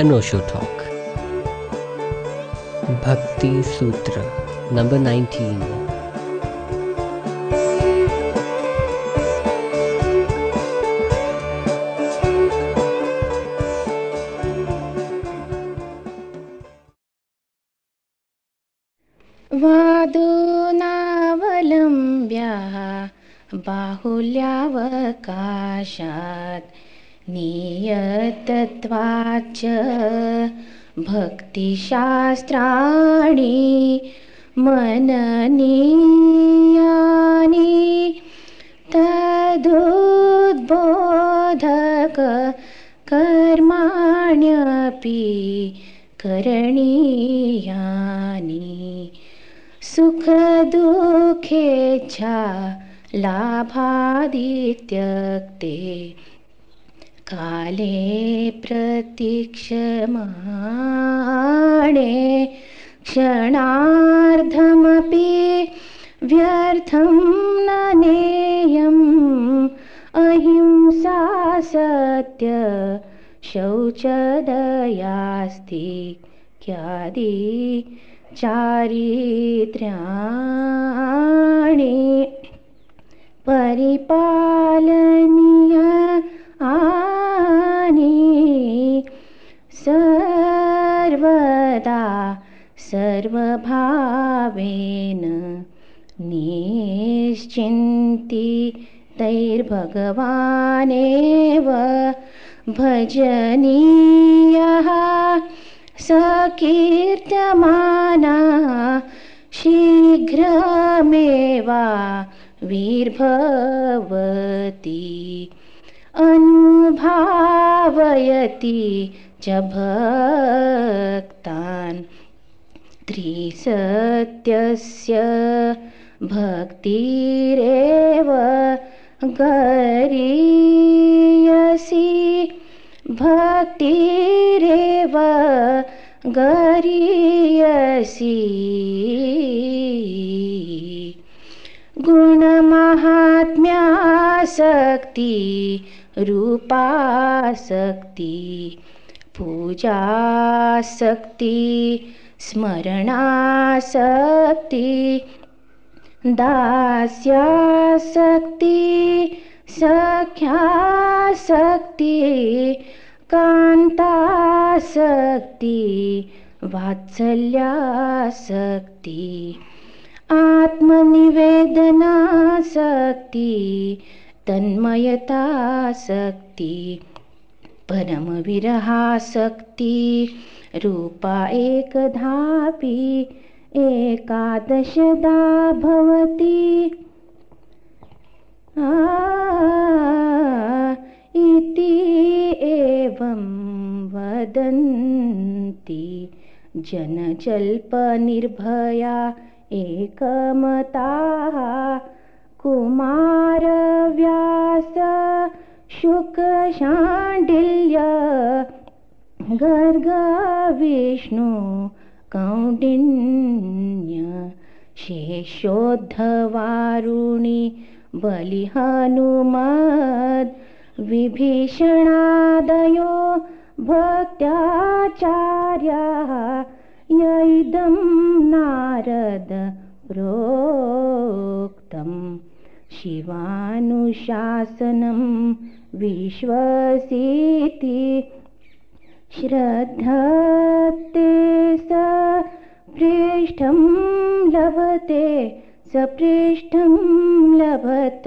अनोशो talk भक्ति सूत्र number 19 बाहुल्यावकाशात् नियतत्वात् भक्तिशास्त्राणि मननीयानि तदुद्बोधक कर्माण्यपि करणीयानि सुखदुःखेच्छा लाभादित्यक्ते काले प्रतीक्षमाणे क्षणार्धमपि व्यर्थं न नेयम् अहिंसा सत्य शौचदयास्ति क्यादि चारित्र्याणि परिपालनीय आनि सर्वदा सर्वभावेन निश्चिन्ति तैर्भगवानेव भजनीयः सकीर्त्यमाना शीघ्रमेवा वीर्भवति अनुभावयति च भक्तान् त्रिसत्यस्य भक्तिरेव गरीयसी भक्तिरेव गरीयसी। गुणमाहात्म्यासक्ति रूपासक्ति पूजासक्ति स्मरणासक्ति दास्यासक्ति सख्यासक्ति कान्तासक्ति वात्सल्यासक्ति आत्मनिवेदनासक्ति तन्मयतासक्ति परमविरहासक्ति रूपा एकधापि एकादशदा भवति। इति एवं वदन्ति जनजल्पनिर्भया एकमताः कुमारव्यास शुकशाण्डिल्य गर्गविष्णु कौण्डिन्य शेषोद्धवारुणि बलिहनुमद् विभीषणादयो भक्त्याचार्याः यैदं नारद प्रोक्तं शिवानुशासनं विश्वसीति श्रद्धते स पृष्ठं लभते सपृष्ठं लभत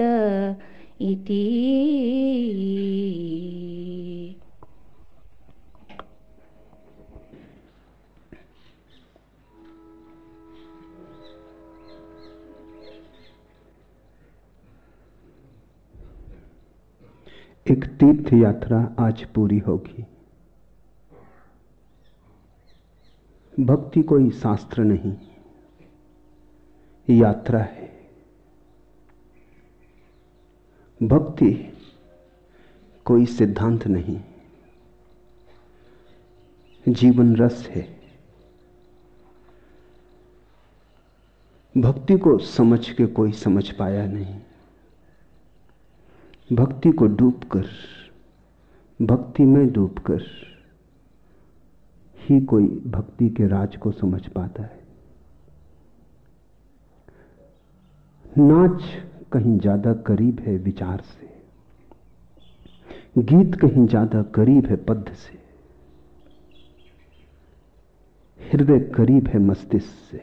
इति एक तीर्थ यात्रा आज पूरी होगी। भक्ति कोई शास्त्र नहीं। यात्रा है। भक्ति कोई सिद्धांत नहीं। जीवन रस है। भक्ति को समझ के कोई समझ पाया नहीं। भक्ति को डूबकर, भक्ति में डूबकर ही कोई भक्ति के राज को समझ पाता है। नाच कहीं ज़्यादा करीब है विचार से, गीत कहीं ज़्यादा करीब है पद्ध से, हृदय करीब है मस्तिष्क से।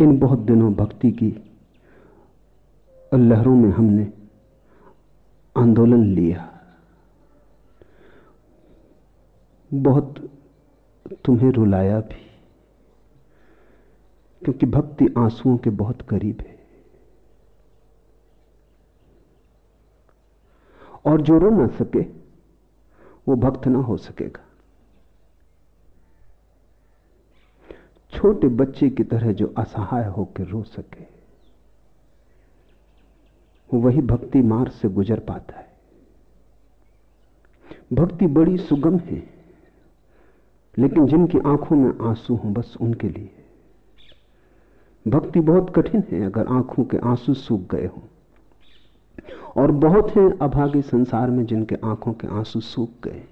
इन बहुत दिनों भक्ति की लहरों में हमने आंदोलन लिया। बहुत तुम्हें रुलाया भी, क्योंकि भक्ति आंसुओं के बहुत करीब है। और जो रो ना सके, वो भक्त ना हो सकेगा। छोटे बच्चे की तरह जो असहाय होकर रो सके वही भक्ति मार्ग से गुजर पाता है। भक्ति बड़ी सुगम है, लेकिन जिनकी आँखों में आँसू हों, बस उनके लिए। भक्ति बहुत कठिन है, अगर आँखों के आँसू सूख गए हों। और बहुत हैं अभागे संसार में जिनके आँखों के आँसू सूख गए।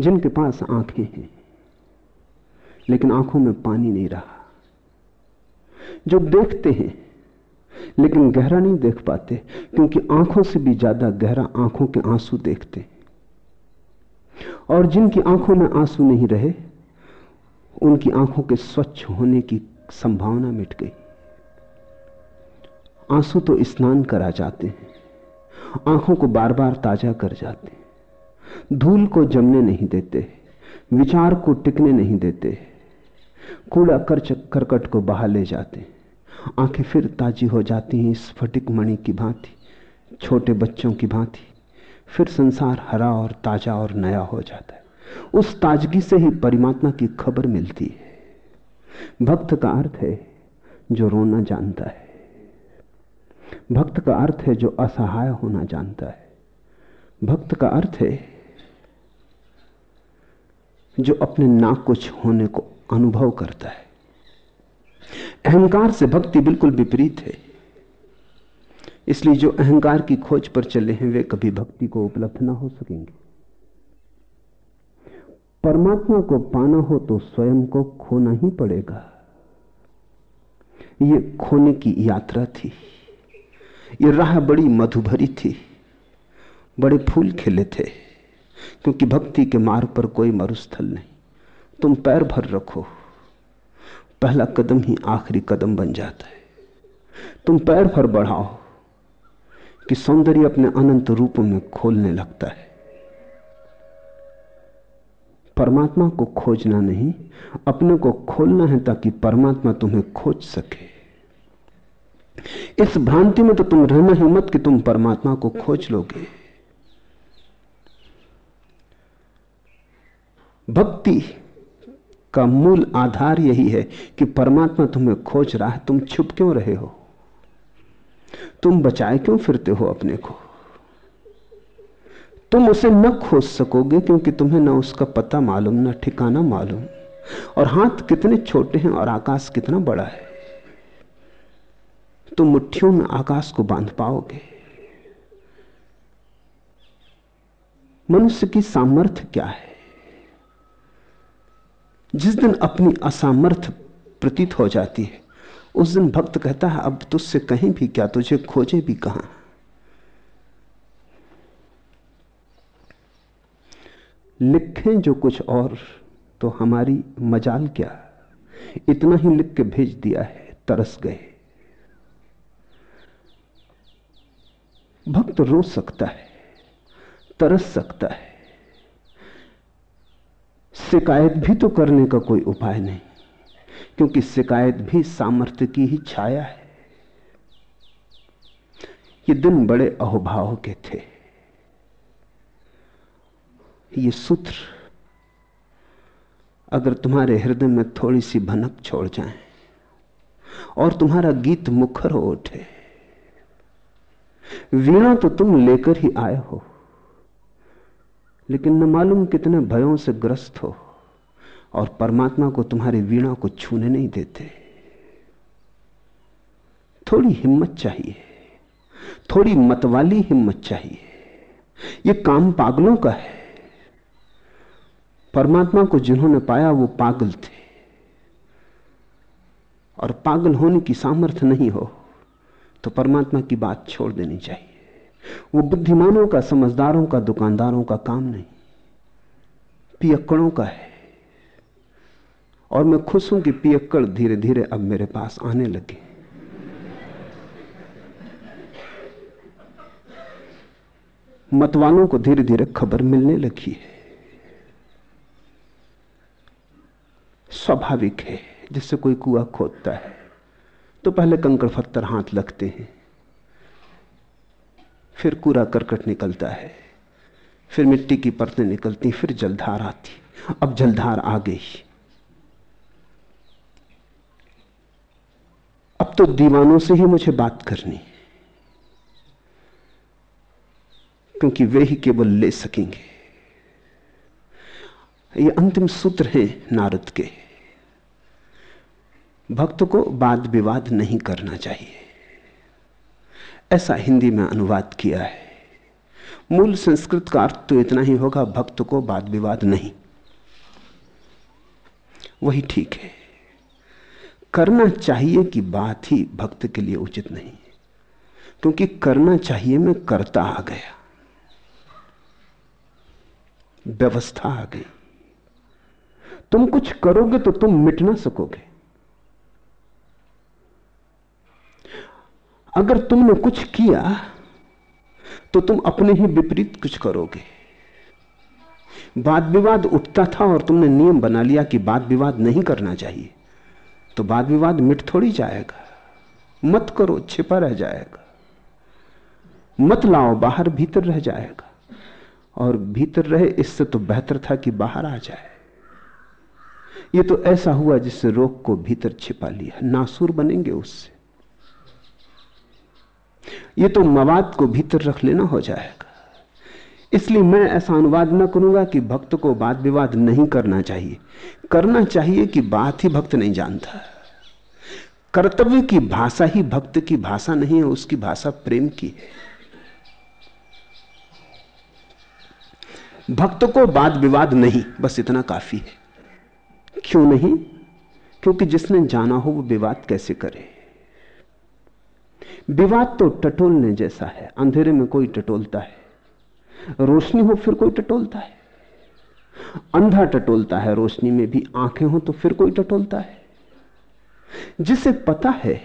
जिनके पास आँखें हैं, लेकिन आँखों में पानी नहीं रहा। जो देखते हैं लेकिन गहरा नहीं देख पाते, क्योंकि आँखों से भी ज़्यादा गहरा आँखों के आँसू देखते। और जिनकी आँखों में आँसू नहीं रहे, उनकी आँखों के स्वच्छ होने की संभावना मिट गई। आँसू तो स्नान करा जाते हैं, आँखों को बार बार ताज़ा कर जाते हैं। धूल को जमने नहीं देते, विचार को टिकने नहीं देते कूड़ा कर करकट को बहा ले जाते आँखें फिर ताजी हो जाती हैं स्फटिक मणि की भांति, छोटे बच्चों की भांति। फिर संसार हरा और ताज़ा और नया हो जाता है। उस ताजगी से ही परमात्मा की खबर मिलती है। भक्त का अर्थ है जो रोना जानता है। भक्त का अर्थ है जो असहाय होना जानता है। भक्त का अर्थ है जो अपने ना कुछ होने को अनुभव करता है। अहंकार से भक्ति बिल्कुल विपरीत है। इसलिए जो अहंकार की खोज पर चले हैं, वे कभी भक्ति को उपलब्ध ना हो सकेंगे। परमात्मा को पाना हो तो स्वयं को खोना ही पड़ेगा। ये खोने की यात्रा थी। ये राह बड़ी मधुभरी थी। बड़े फूल खिले थे, क्योंकि भक्ति के मार्ग पर कोई मरुस्थल नहीं। तुम पैर भर रखो। पहला कदम ही आखिरी कदम बन जाता है। तुम पैर भर बढ़ाओ कि सौंदर्य अपने अनंत रूप में खोलने लगता है। परमात्मा को खोजना नहीं, अपने को खोलना है ताकि परमात्मा तुम्हें खोज सके। इस भ्रांति में तो तुम रहना ही मत कि तुम परमात्मा को खोज लोगे। भक्ति का मूल आधार यही है कि परमात्मा तुम्हें खोज रहा है। तुम छुप क्यों रहे हो? तुम बचाए क्यों फिरते हो अपने को? तुम उसे न खोज सकोगे क्योंकि तुम्हें न उसका पता मालूम, ना ठिकाना मालूम। और हाथ कितने छोटे हैं और आकाश कितना बड़ा है। तुम मुट्ठियों में आकाश को बाँध पाओगे। मनुष्य की सामर्थ्य क्या है? जिस दिन अपनी असामर्थ प्रतीत हो जाती है, उस दिन भक्त कहता है, अब तुझसे कहीं भी क्या, तुझे खोजे भी कहाँ? लिखें जो कुछ और तो हमारी मजाल क्या? इतना ही लिख के भेज दिया है, तरस गए। भक्त रो सकता है, तरस सकता है। शिकायत भी तो करने का कोई उपाय नहीं, क्योंकि शिकायत भी सामर्थ्य की ही छाया है। ये दिन बड़े अहोभाव के थे। ये सूत्र, अगर तुम्हारे हृदय में थोड़ी सी भनक छोड़ जाए, और तुम्हारा गीत मुखर हो उठे, वीणा तो तुम लेकर ही आए हो। लेकिन न मालूम कितने भयों से ग्रस्त हो और परमात्मा को तुम्हारी वीणा को छूने नहीं देते। थोड़ी हिम्मत चाहिए, थोड़ी मतवाली हिम्मत चाहिए। यह काम पागलों का है। परमात्मा को जिन्होंने पाया वो पागल थे। और पागल होने की सामर्थ्य नहीं हो तो परमात्मा की बात छोड़ देनी चाहिए। वो बुद्धिमानों का, समझदारों का, दुकानदारों का काम नहीं। पियक्कड़ों का है। और मैं खुश हूँ कि पियक्कड़ धीरे धीरे अब मेरे पास आने लगे। मतवालों को धीरे धीरे खबर मिलने लगी है। स्वाभाविक है जिससे कोई कुआ खोदता है तो पहले कंकड़ पत्थर हाथ लगते हैं। फिर कूड़ा करकट निकलता है। फिर मिट्टी की परतें निकलती, फिर जलधार आती। अब जलधार आ गई। अब तो दीवानों से ही मुझे बात करनी क्योंकि वे ही केवल ले सकेंगे। ये अंतिम सूत्र है नारद के। भक्त को वाद विवाद नहीं करना चाहिए। ऐसा हिंदी में अनुवाद किया है। मूल संस्कृत का अर्थ तो इतना ही होगा, भक्त को वाद विवाद नहीं। वही ठीक है। करना चाहिए कि बात ही भक्त के लिए उचित नहीं, क्योंकि करना चाहिए में करता आ गया। व्यवस्था आ गई। तुम कुछ करोगे तो तुम मिट ना सकोगे। अगर तुमने कुछ किया तो तुम अपने ही विपरीत कुछ करोगे। वाद विवाद उठता था और तुमने नियम बना लिया कि वाद विवाद नहीं करना चाहिए। तो वाद विवाद मिट थोड़ी जाएगा। मत करो, छिपा रह जाएगा। मत लाओ, बाहर भीतर रह जाएगा। और भीतर रहे, इससे तो बेहतर था कि बाहर आ जाए। ये तो ऐसा हुआ जिससे रोग को भीतर छिपा लिया। नासुर बनेंगे उससे। ये तो मवाद को भीतर रख लेना हो जाएगा। इसलिए मैं ऐसा अनुवाद न करूँगा कि भक्त को वाद विवाद नहीं करना चाहिए। करना चाहिए कि बात ही भक्त नहीं जानता। कर्तव्य की भाषा ही भक्त की भाषा नहीं है, उसकी भाषा प्रेम की है। भक्त को वाद विवाद नहीं, बस इतना काफ़ी है। क्यों नहीं? क्योंकि जिसने जाना हो वो विवाद कैसे करे? विवाद तो टटोलने जैसा है, अंधेरे में कोई टटोलता है। रोशनी हो फिर कोई टटोलता है। अंधा टटोलता है, रोशनी में भी आँखें हो तो फिर कोई टटोलता है। जिसे पता है,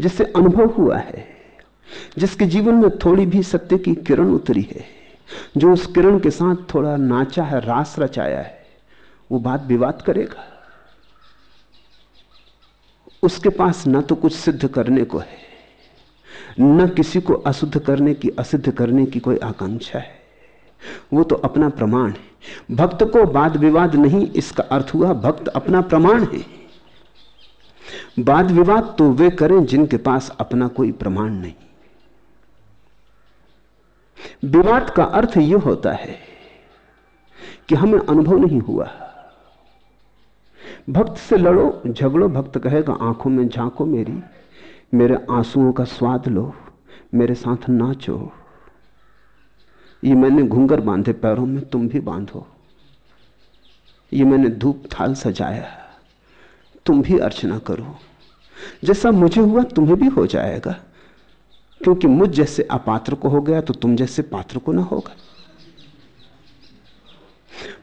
जिसे अनुभव हुआ है, जिसके जीवन में थोड़ी भी सत्य की किरण उतरी है, जो उस किरण के साथ थोड़ा नाचा है, रास रचाया है, वो बात विवाद करेगा। उसके पास ना तो कुछ सिद्ध करने को है, न किसी को अशुद्ध करने की, असिद्ध करने की कोई आकांक्षा है। वो तो अपना प्रमाण है। भक्त को वाद विवाद नहीं, इसका अर्थ हुआ भक्त अपना प्रमाण है। वाद विवाद तो वे करें जिनके पास अपना कोई प्रमाण नहीं। विवाद का अर्थ यह होता है कि हमें अनुभव नहीं हुआ। भक्त से लड़ो, झगड़ो, भक्त कहेगा, आँखों में झांको मेरी, मेरे आंसुओं का स्वाद लो, मेरे साथ नाचो। ये मैंने घुंगर बांधे पैरों में, तुम भी बांधो। ये मैंने धूप थाल सजाया, तुम भी अर्चना करो। जैसा मुझे हुआ, तुम्हें भी हो जाएगा। क्योंकि मुझ जैसे अपात्र को हो गया तो तुम जैसे पात्र को ना होगा।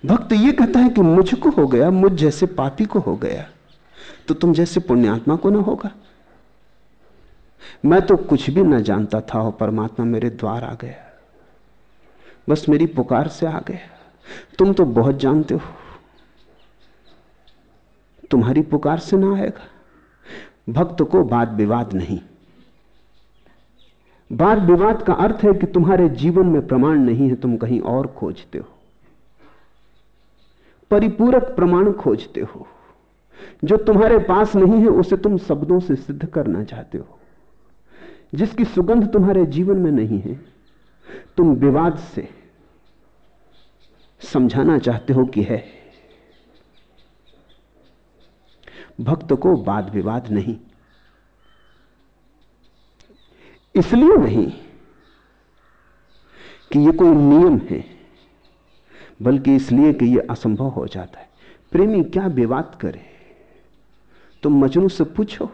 भक्त ये कहता है कि मुझको हो गया, मुझ जैसे पापी को हो गया तो तुम जैसे पुण्यात्मा को ना होगा। मैं तो कुछ भी ना जानता था, और परमात्मा मेरे द्वार आ गया। बस मेरी पुकार से आ गया। तुम तो बहुत जानते हो। तुम्हारी पुकार से ना आएगा। भक्त को वाद विवाद नहीं। वाद विवाद का अर्थ है कि तुम्हारे जीवन में प्रमाण नहीं है, तुम कहीं और खोजते हो। परिपूरक प्रमाण खोजते हो। जो तुम्हारे पास नहीं है, उसे तुम शब्दों से सिद्ध करना चाहते हो। जिसकी सुगंध तुम्हारे जीवन में नहीं है, तुम विवाद से समझाना चाहते हो कि है। भक्त को वाद विवाद नहीं। इसलिए नहीं कि ये कोई नियम है बल्कि इसलिए कि यह असंभव हो जाता है। प्रेमी क्या विवाद करे? तुम तो मजनू से पूछो।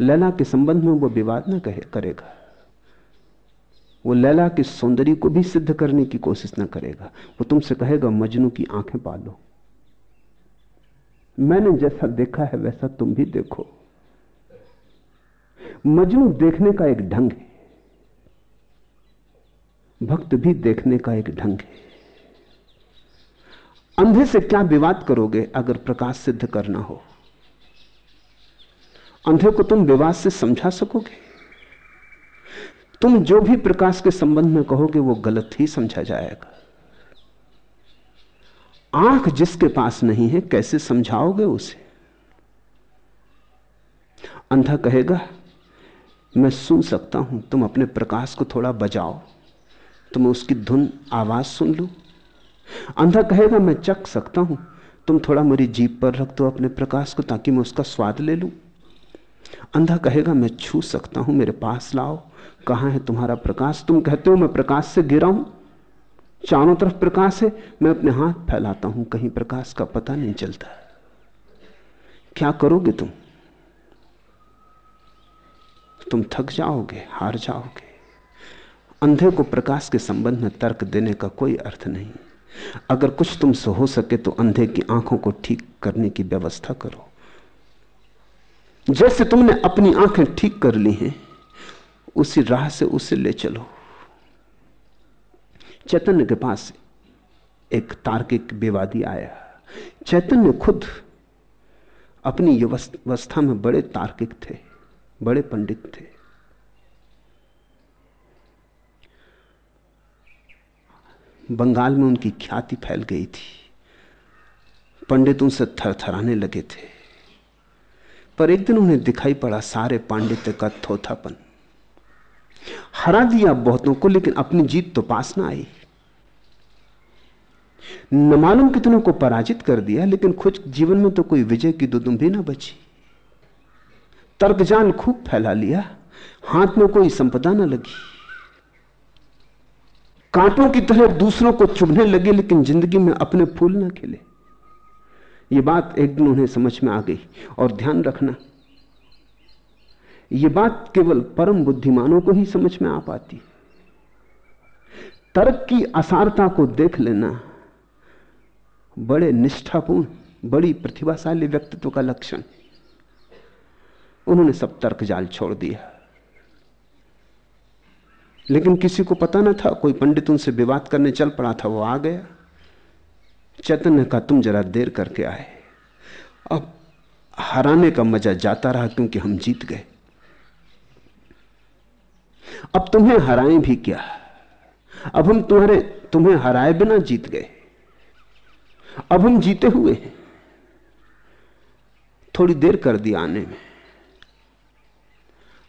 लैला के संबंध में वो विवाद ना कहे, करेगा। वो लैला के सौंदर्य को भी सिद्ध करने की कोशिश ना करेगा। वो तुमसे कहेगा, मजनू की आँखें पालो। मैंने जैसा देखा है, वैसा तुम भी देखो। मजनू देखने का एक ढंग है। भक्त भी देखने का एक ढंग है। अंधे से क्या विवाद करोगे अगर प्रकाश सिद्ध करना हो? अंधे को तुम विवाद से समझा सकोगे? तुम जो भी प्रकाश के संबंध में कहोगे, वो गलत ही समझा जाएगा। आँख जिसके पास नहीं है, कैसे समझाओगे उसे? अंधा कहेगा, मैं सुन सकता हूँ, तुम अपने प्रकाश को थोड़ा बजाओ। तो मैं उसकी धुन आवाज़ सुन लू। अंधा कहेगा, मैं चख सकता हूँ। तुम थोड़ा मेरी जीप पर रख दो अपने प्रकाश को ताकि मैं उसका स्वाद ले लूँ। अंधा कहेगा, मैं छू सकता हूँ, मेरे पास लाओ। कहाँ है तुम्हारा प्रकाश? तुम कहते हो, मैं प्रकाश से गिरा हूँ। चारों तरफ़ प्रकाश है। मैं अपने हाथ फैलाता हूँ। कहीं प्रकाश का पता नहीं चलता। क्या करोगे तुम? तुम थक जाओगे, हार जाओगे। अंधे को प्रकाश के संबंध में तर्क देने का कोई अर्थ नहीं। अगर कुछ तुमसे हो सके तो अंधे की आँखों को ठीक करने की व्यवस्था करो। जैसे तुमने अपनी आँखें ठीक कर ली हैं, उसी राह से उसे ले चलो। चैतन्य के पास एक तार्किक विवादी आया। चैतन्य खुद अपनी अवस्था में बड़े तार्किक थे, बड़े पंडित थे। बंगाल में उनकी ख्याति फैल गई थी। पंडित उनसे थरथराने लगे थे। पर एक दिन उन्हें दिखाई पड़ा सारे पांडित्य का थोथापन। हरा दिया बहुतों को, लेकिन अपनी जीत तो पास ना आई। न मालूम कितनों को पराजित कर दिया, लेकिन खुद जीवन में तो कोई विजय की दुदुम भी ना बची। तर्कजान खूब फैला लिया, हाथ में कोई संपदा ना लगी। कांटों की तरह दूसरों को चुभने लगे, लेकिन ज़िंदगी में अपने फूल ना खिले। ये बात एक दिन उन्हें समझ में आ गई, और ध्यान रखना, ये बात केवल परम बुद्धिमानों को ही समझ में आ पाती। तर्क की असारता को देख लेना, बड़े निष्ठापूर्ण, बड़ी प्रतिभाशाली व्यक्तित्व का लक्षण। उन्होंने सब तर्क जाल छोड़ दिया। लेकिन किसी को पता ना था, कोई पंडित उनसे विवाद करने चल पड़ा था, वो आ गया। चैतन्य का तुम जरा देर करके आए। अब हराने का मज़ा जाता रहा क्योंकि हम जीत गए। अब तुम्हें हराएँ भी क्या? अब हम तुम्हारे, तुम्हें हराए बिना जीत गए। अब हम जीते हुए हैं। थोड़ी देर कर दी आने में।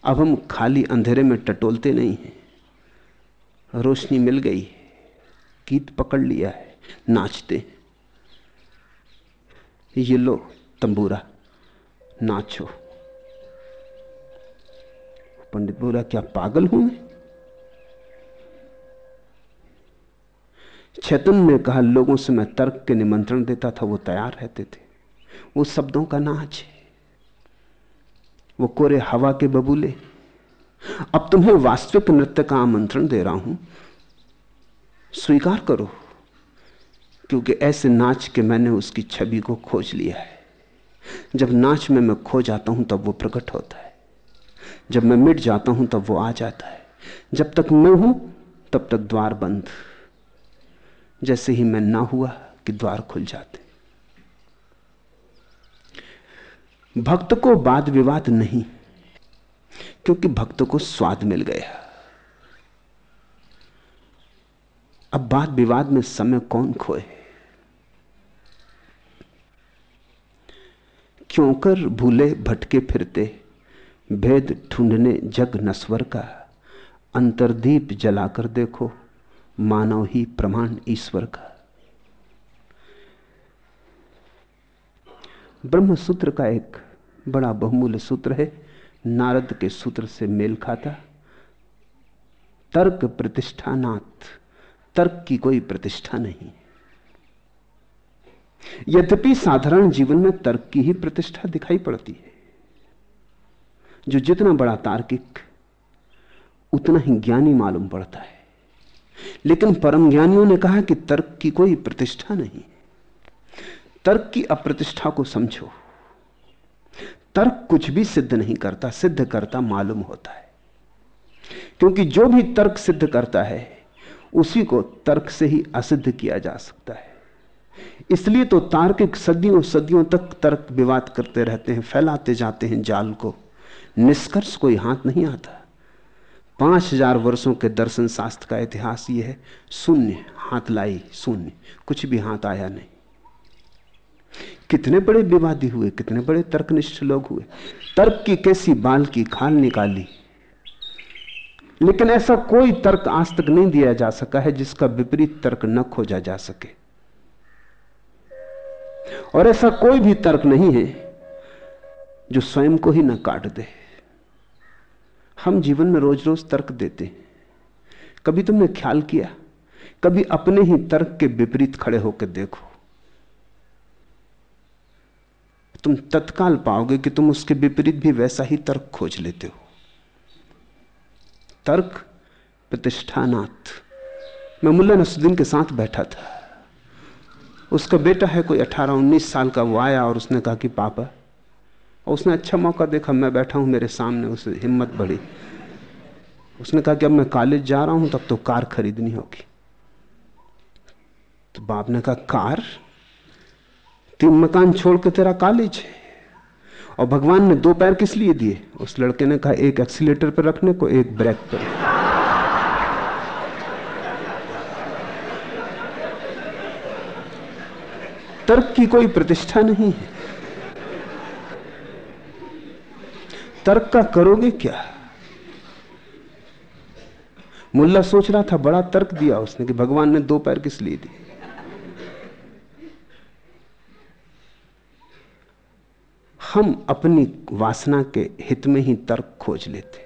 अब हम खाली अंधेरे में टटोलते नहीं हैं। रोशनी मिल गई। गीत पकड़ लिया है, नाचते। ये लो, तंबूरा, नाचो। पंडित बोला, क्या पागल हूँ मैं? चेतन ने कहा, लोगों से मैं तर्क के निमंत्रण देता था, वो तैयार रहते थे। वो शब्दों का नाच वो कोरे हवा के बबूले अब तुम्हें वास्तविक नृत्य का आमंत्रण दे रहा हूँ। स्वीकार करो, क्योंकि ऐसे नाच के मैंने उसकी छवि को खोज लिया है। जब नाच में मैं खो जाता हूँ, तब वो प्रकट होता है। जब मैं मिट जाता हूँ, तब वो आ जाता है। जब तक मैं हूँ, तब तक द्वार बंद। जैसे ही मैं ना हुआ कि द्वार खुल जाते। भक्त को वाद विवाद नहीं। क्योंकि भक्त को स्वाद मिल गया। अब वाद विवाद में समय कौन खोए? क्यों कर भूले भटके फिरते? भेद ढूँढने जग नस्वर का। अंतरदीप जलाकर देखो, मानव ही प्रमाण ईश्वर का। ब्रह्म सूत्र का एक बड़ा बहुमूल्य सूत्र है। नारद के सूत्र से मेल खाता। तर्क प्रतिष्ठानाथ तर्क की कोई प्रतिष्ठा नहीं। यद्यपि साधारण जीवन में तर्क की ही प्रतिष्ठा दिखाई पड़ती है, जो जितना बड़ा तार्किक, उतना ही ज्ञानी मालूम पड़ता है। लेकिन परम ज्ञानियों ने कहा कि तर्क की कोई प्रतिष्ठा नहीं। तर्क की अप्रतिष्ठा को समझो। तर्क कुछ भी सिद्ध नहीं करता, सिद्ध करता मालूम होता है। क्योंकि जो भी तर्क सिद्ध करता है, उसी को तर्क से ही असिद्ध किया जा सकता है। इसलिए तो तार्किक सदियों सदियों तक तर्क विवाद करते रहते हैं, फैलाते जाते हैं जाल को। निष्कर्ष कोई हाथ नहीं आता। पाँच हज़ार वर्षों के दर्शन शास्त्र का इतिहास यह है, शून्य, हाथ लाई, शून्य, कुछ भी हाथ आया नहीं। कितने बड़े विवादी हुए, कितने बड़े तर्कनिष्ठ लोग हुए। तर्क की कैसी बाल की खाल निकाली। लेकिन ऐसा कोई तर्क आज तक नहीं दिया जा सका है जिसका विपरीत तर्क न खोजा जा सके। और ऐसा कोई भी तर्क नहीं है जो स्वयं को ही न काट दे। हम जीवन में रोज रोज तर्क देते हैं। कभी तुमने ख्याल किया? कभी अपने ही तर्क के विपरीत खड़े होकर देखो। तुम तत्काल पाओगे कि तुम उसके विपरीत भी वैसा ही तर्क खोज लेते हो। तर्क प्रतिष्ठानाथ मैं मुल्ला नसुद्दीन के साथ बैठा था। उसका बेटा है कोई 18-19 साल का, वो आया और उसने कहा कि, पापा। और उसने अच्छा मौका देखा, मैं बैठा हूँ मेरे सामने, उसे हिम्मत बढ़ी। उसने कहा कि, अब मैं कॉलेज जा रहा हूँ, तब तो कार खरीदनी होगी। तो बाप ने कहा, कार? तीन मकान छोड़ के तेरा कॉलेज है। और भगवान ने दो पैर किस लिए दिए? उस लड़के ने कहा, एक एक्सीटर पर रखने को, एक ब्रेक पर। तर्क की कोई प्रतिष्ठा नहीं है। तर्क का करोगे क्या? मुल्ला सोच रहा था, बड़ा तर्क दिया उसने कि भगवान ने दो पैर किस लिए दिए? हम अपनी वासना के हित में ही तर्क खोज लेते।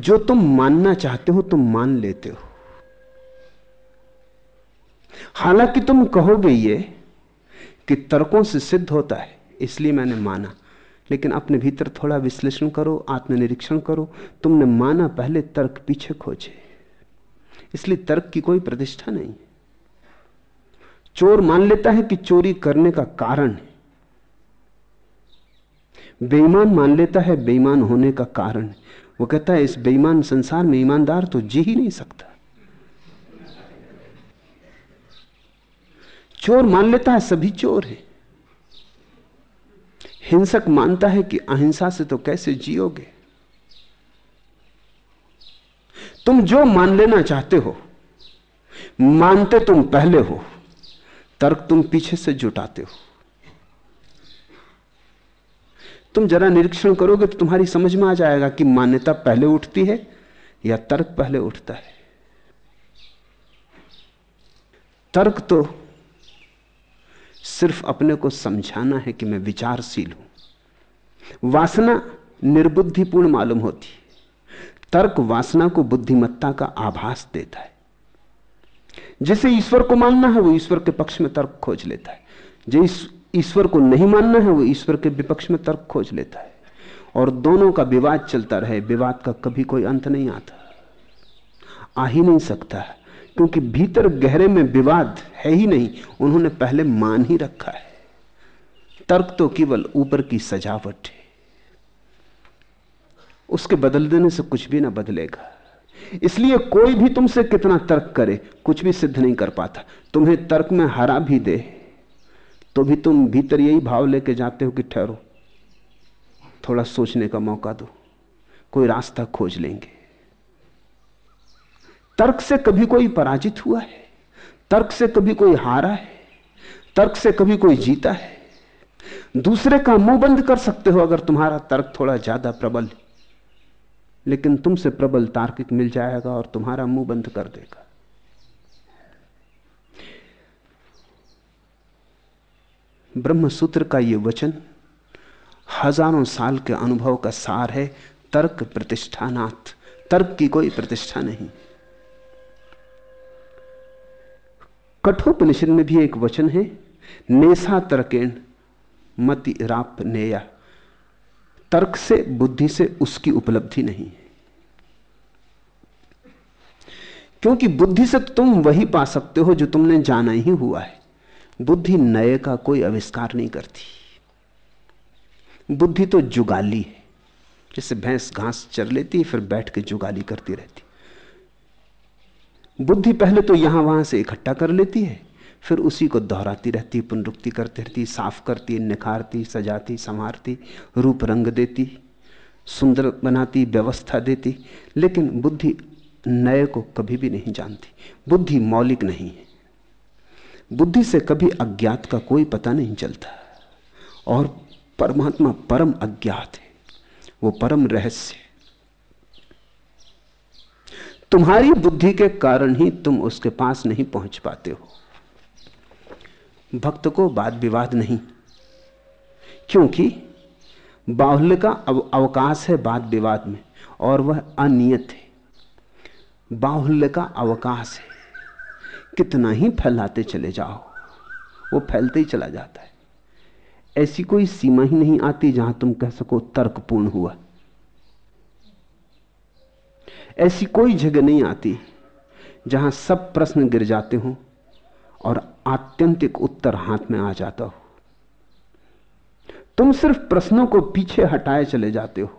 जो तुम मानना चाहते हो, तुम मान लेते हो। हालाँकि तुम कहोगे ये कि तर्कों से सिद्ध होता है, इसलिए मैंने माना। लेकिन अपने भीतर थोड़ा विश्लेषण करो, आत्मनिरीक्षण करो। तुमने माना, पहले तर्क पीछे खोजे। इसलिए तर्क की कोई प्रतिष्ठा नहीं। चोर मान लेता है कि चोरी करने का कारण है। बेईमान मान लेता है, बेईमान होने का कारण वो कहता है, इस बेईमान संसार में ईमानदार तो जी ही नहीं सकता। चोर मान लेता है, सभी चोर हैं। हिंसक मानता है कि अहिंसा से तो कैसे जियोगे? तुम जो मान लेना चाहते हो, मानते तुम पहले हो, तर्क तुम पीछे से जुटाते हो। तुम जरा निरीक्षण करोगे तो तुम्हारी समझ में आ जाएगा कि मान्यता पहले उठती है या तर्क पहले उठता है। तर्क तो सिर्फ़ अपने को समझाना है कि मैं विचारशील हूँ। वासना निर्बुद्धिपूर्ण मालूम होती है। तर्क वासना को बुद्धिमत्ता का आभास देता है। जैसे ईश्वर को मानना है, वो ईश्वर के पक्ष में तर्क खोज लेता है। जिस ईश्वर को नहीं मानना है, वो ईश्वर के विपक्ष में तर्क खोज लेता है। और दोनों का विवाद चलता रहे, विवाद का कभी कोई अंत नहीं आता। आ ही नहीं सकता, क्योंकि भीतर गहरे में विवाद है ही नहीं, उन्होंने पहले मान ही रखा है। तर्क तो केवल ऊपर की सजावट है। उसके बदल देने से कुछ भी ना बदलेगा। इसलिए कोई भी तुमसे कितना तर्क करे, कुछ भी सिद्ध नहीं कर पाता। तुम्हें तर्क में हरा भी दे। तो भी तुम भीतर यही भाव लेके जाते हो कि ठहरो। थोड़ा सोचने का मौका दो। कोई रास्ता खोज लेंगे। तर्क से कभी कोई पराजित हुआ है। तर्क से कभी कोई हारा है। तर्क से कभी कोई जीता है। दूसरे का मुँह बंद कर सकते हो अगर तुम्हारा तर्क थोड़ा ज़्यादा प्रबल। लेकिन तुमसे प्रबल तार्किक मिल जाएगा और तुम्हारा मुँह बंद कर देगा। ब्रह्म सूत्र का यह वचन हज़ारों साल के अनुभव का सार है। तर्क प्रतिष्ठानाथ तर्क की कोई प्रतिष्ठा नहीं। कठोपनिषद में भी एक वचन है, नेसा तर्केण मति राप नेया। तर्क से, बुद्धि से उसकी उपलब्धि नहीं क्योंकि बुद्धि से तुम वही पा सकते हो जो तुमने जाना ही हुआ है। बुद्धि नए का कोई आविष्कार नहीं करती। बुद्धि तो जुगाली है। जैसे भैंस घास चर लेती है, फिर बैठ के जुगाली करती रहती। बुद्धि पहले तो यहाँ वहाँ से इकट्ठा कर लेती है, फिर उसी को दोहराती रहती पुनरुक्ति करती रहती साफ़ करती निखारती, सजाती, संवारती, रूप रंग देती, सुंदर बनाती, व्यवस्था देती। लेकिन बुद्धि नए को कभी भी नहीं जानती। बुद्धि मौलिक नहीं है। बुद्धि से कभी अज्ञात का कोई पता नहीं चलता। और परमात्मा परम अज्ञात है। वो परम रहस्य तुम्हारी बुद्धि के कारण ही तुम उसके पास नहीं पहुँच पाते हो। भक्त को वाद विवाद नहीं। क्योंकि बाहुल्य का अवकाश है वाद विवाद में, और वह अनियत है। बाहुल्य का अवकाश है। कितना ही फैलाते चले जाओ, वो फैलते ही चला जाता है। ऐसी कोई सीमा ही नहीं आती जहाँ तुम कह सको तर्कपूर्ण हुआ। ऐसी कोई जगह नहीं आती जहाँ सब प्रश्न गिर जाते हो और आत्यंतिक उत्तर हाथ में आ जाता हो। तुम सिर्फ़ प्रश्नों को पीछे हटाए चले जाते हो।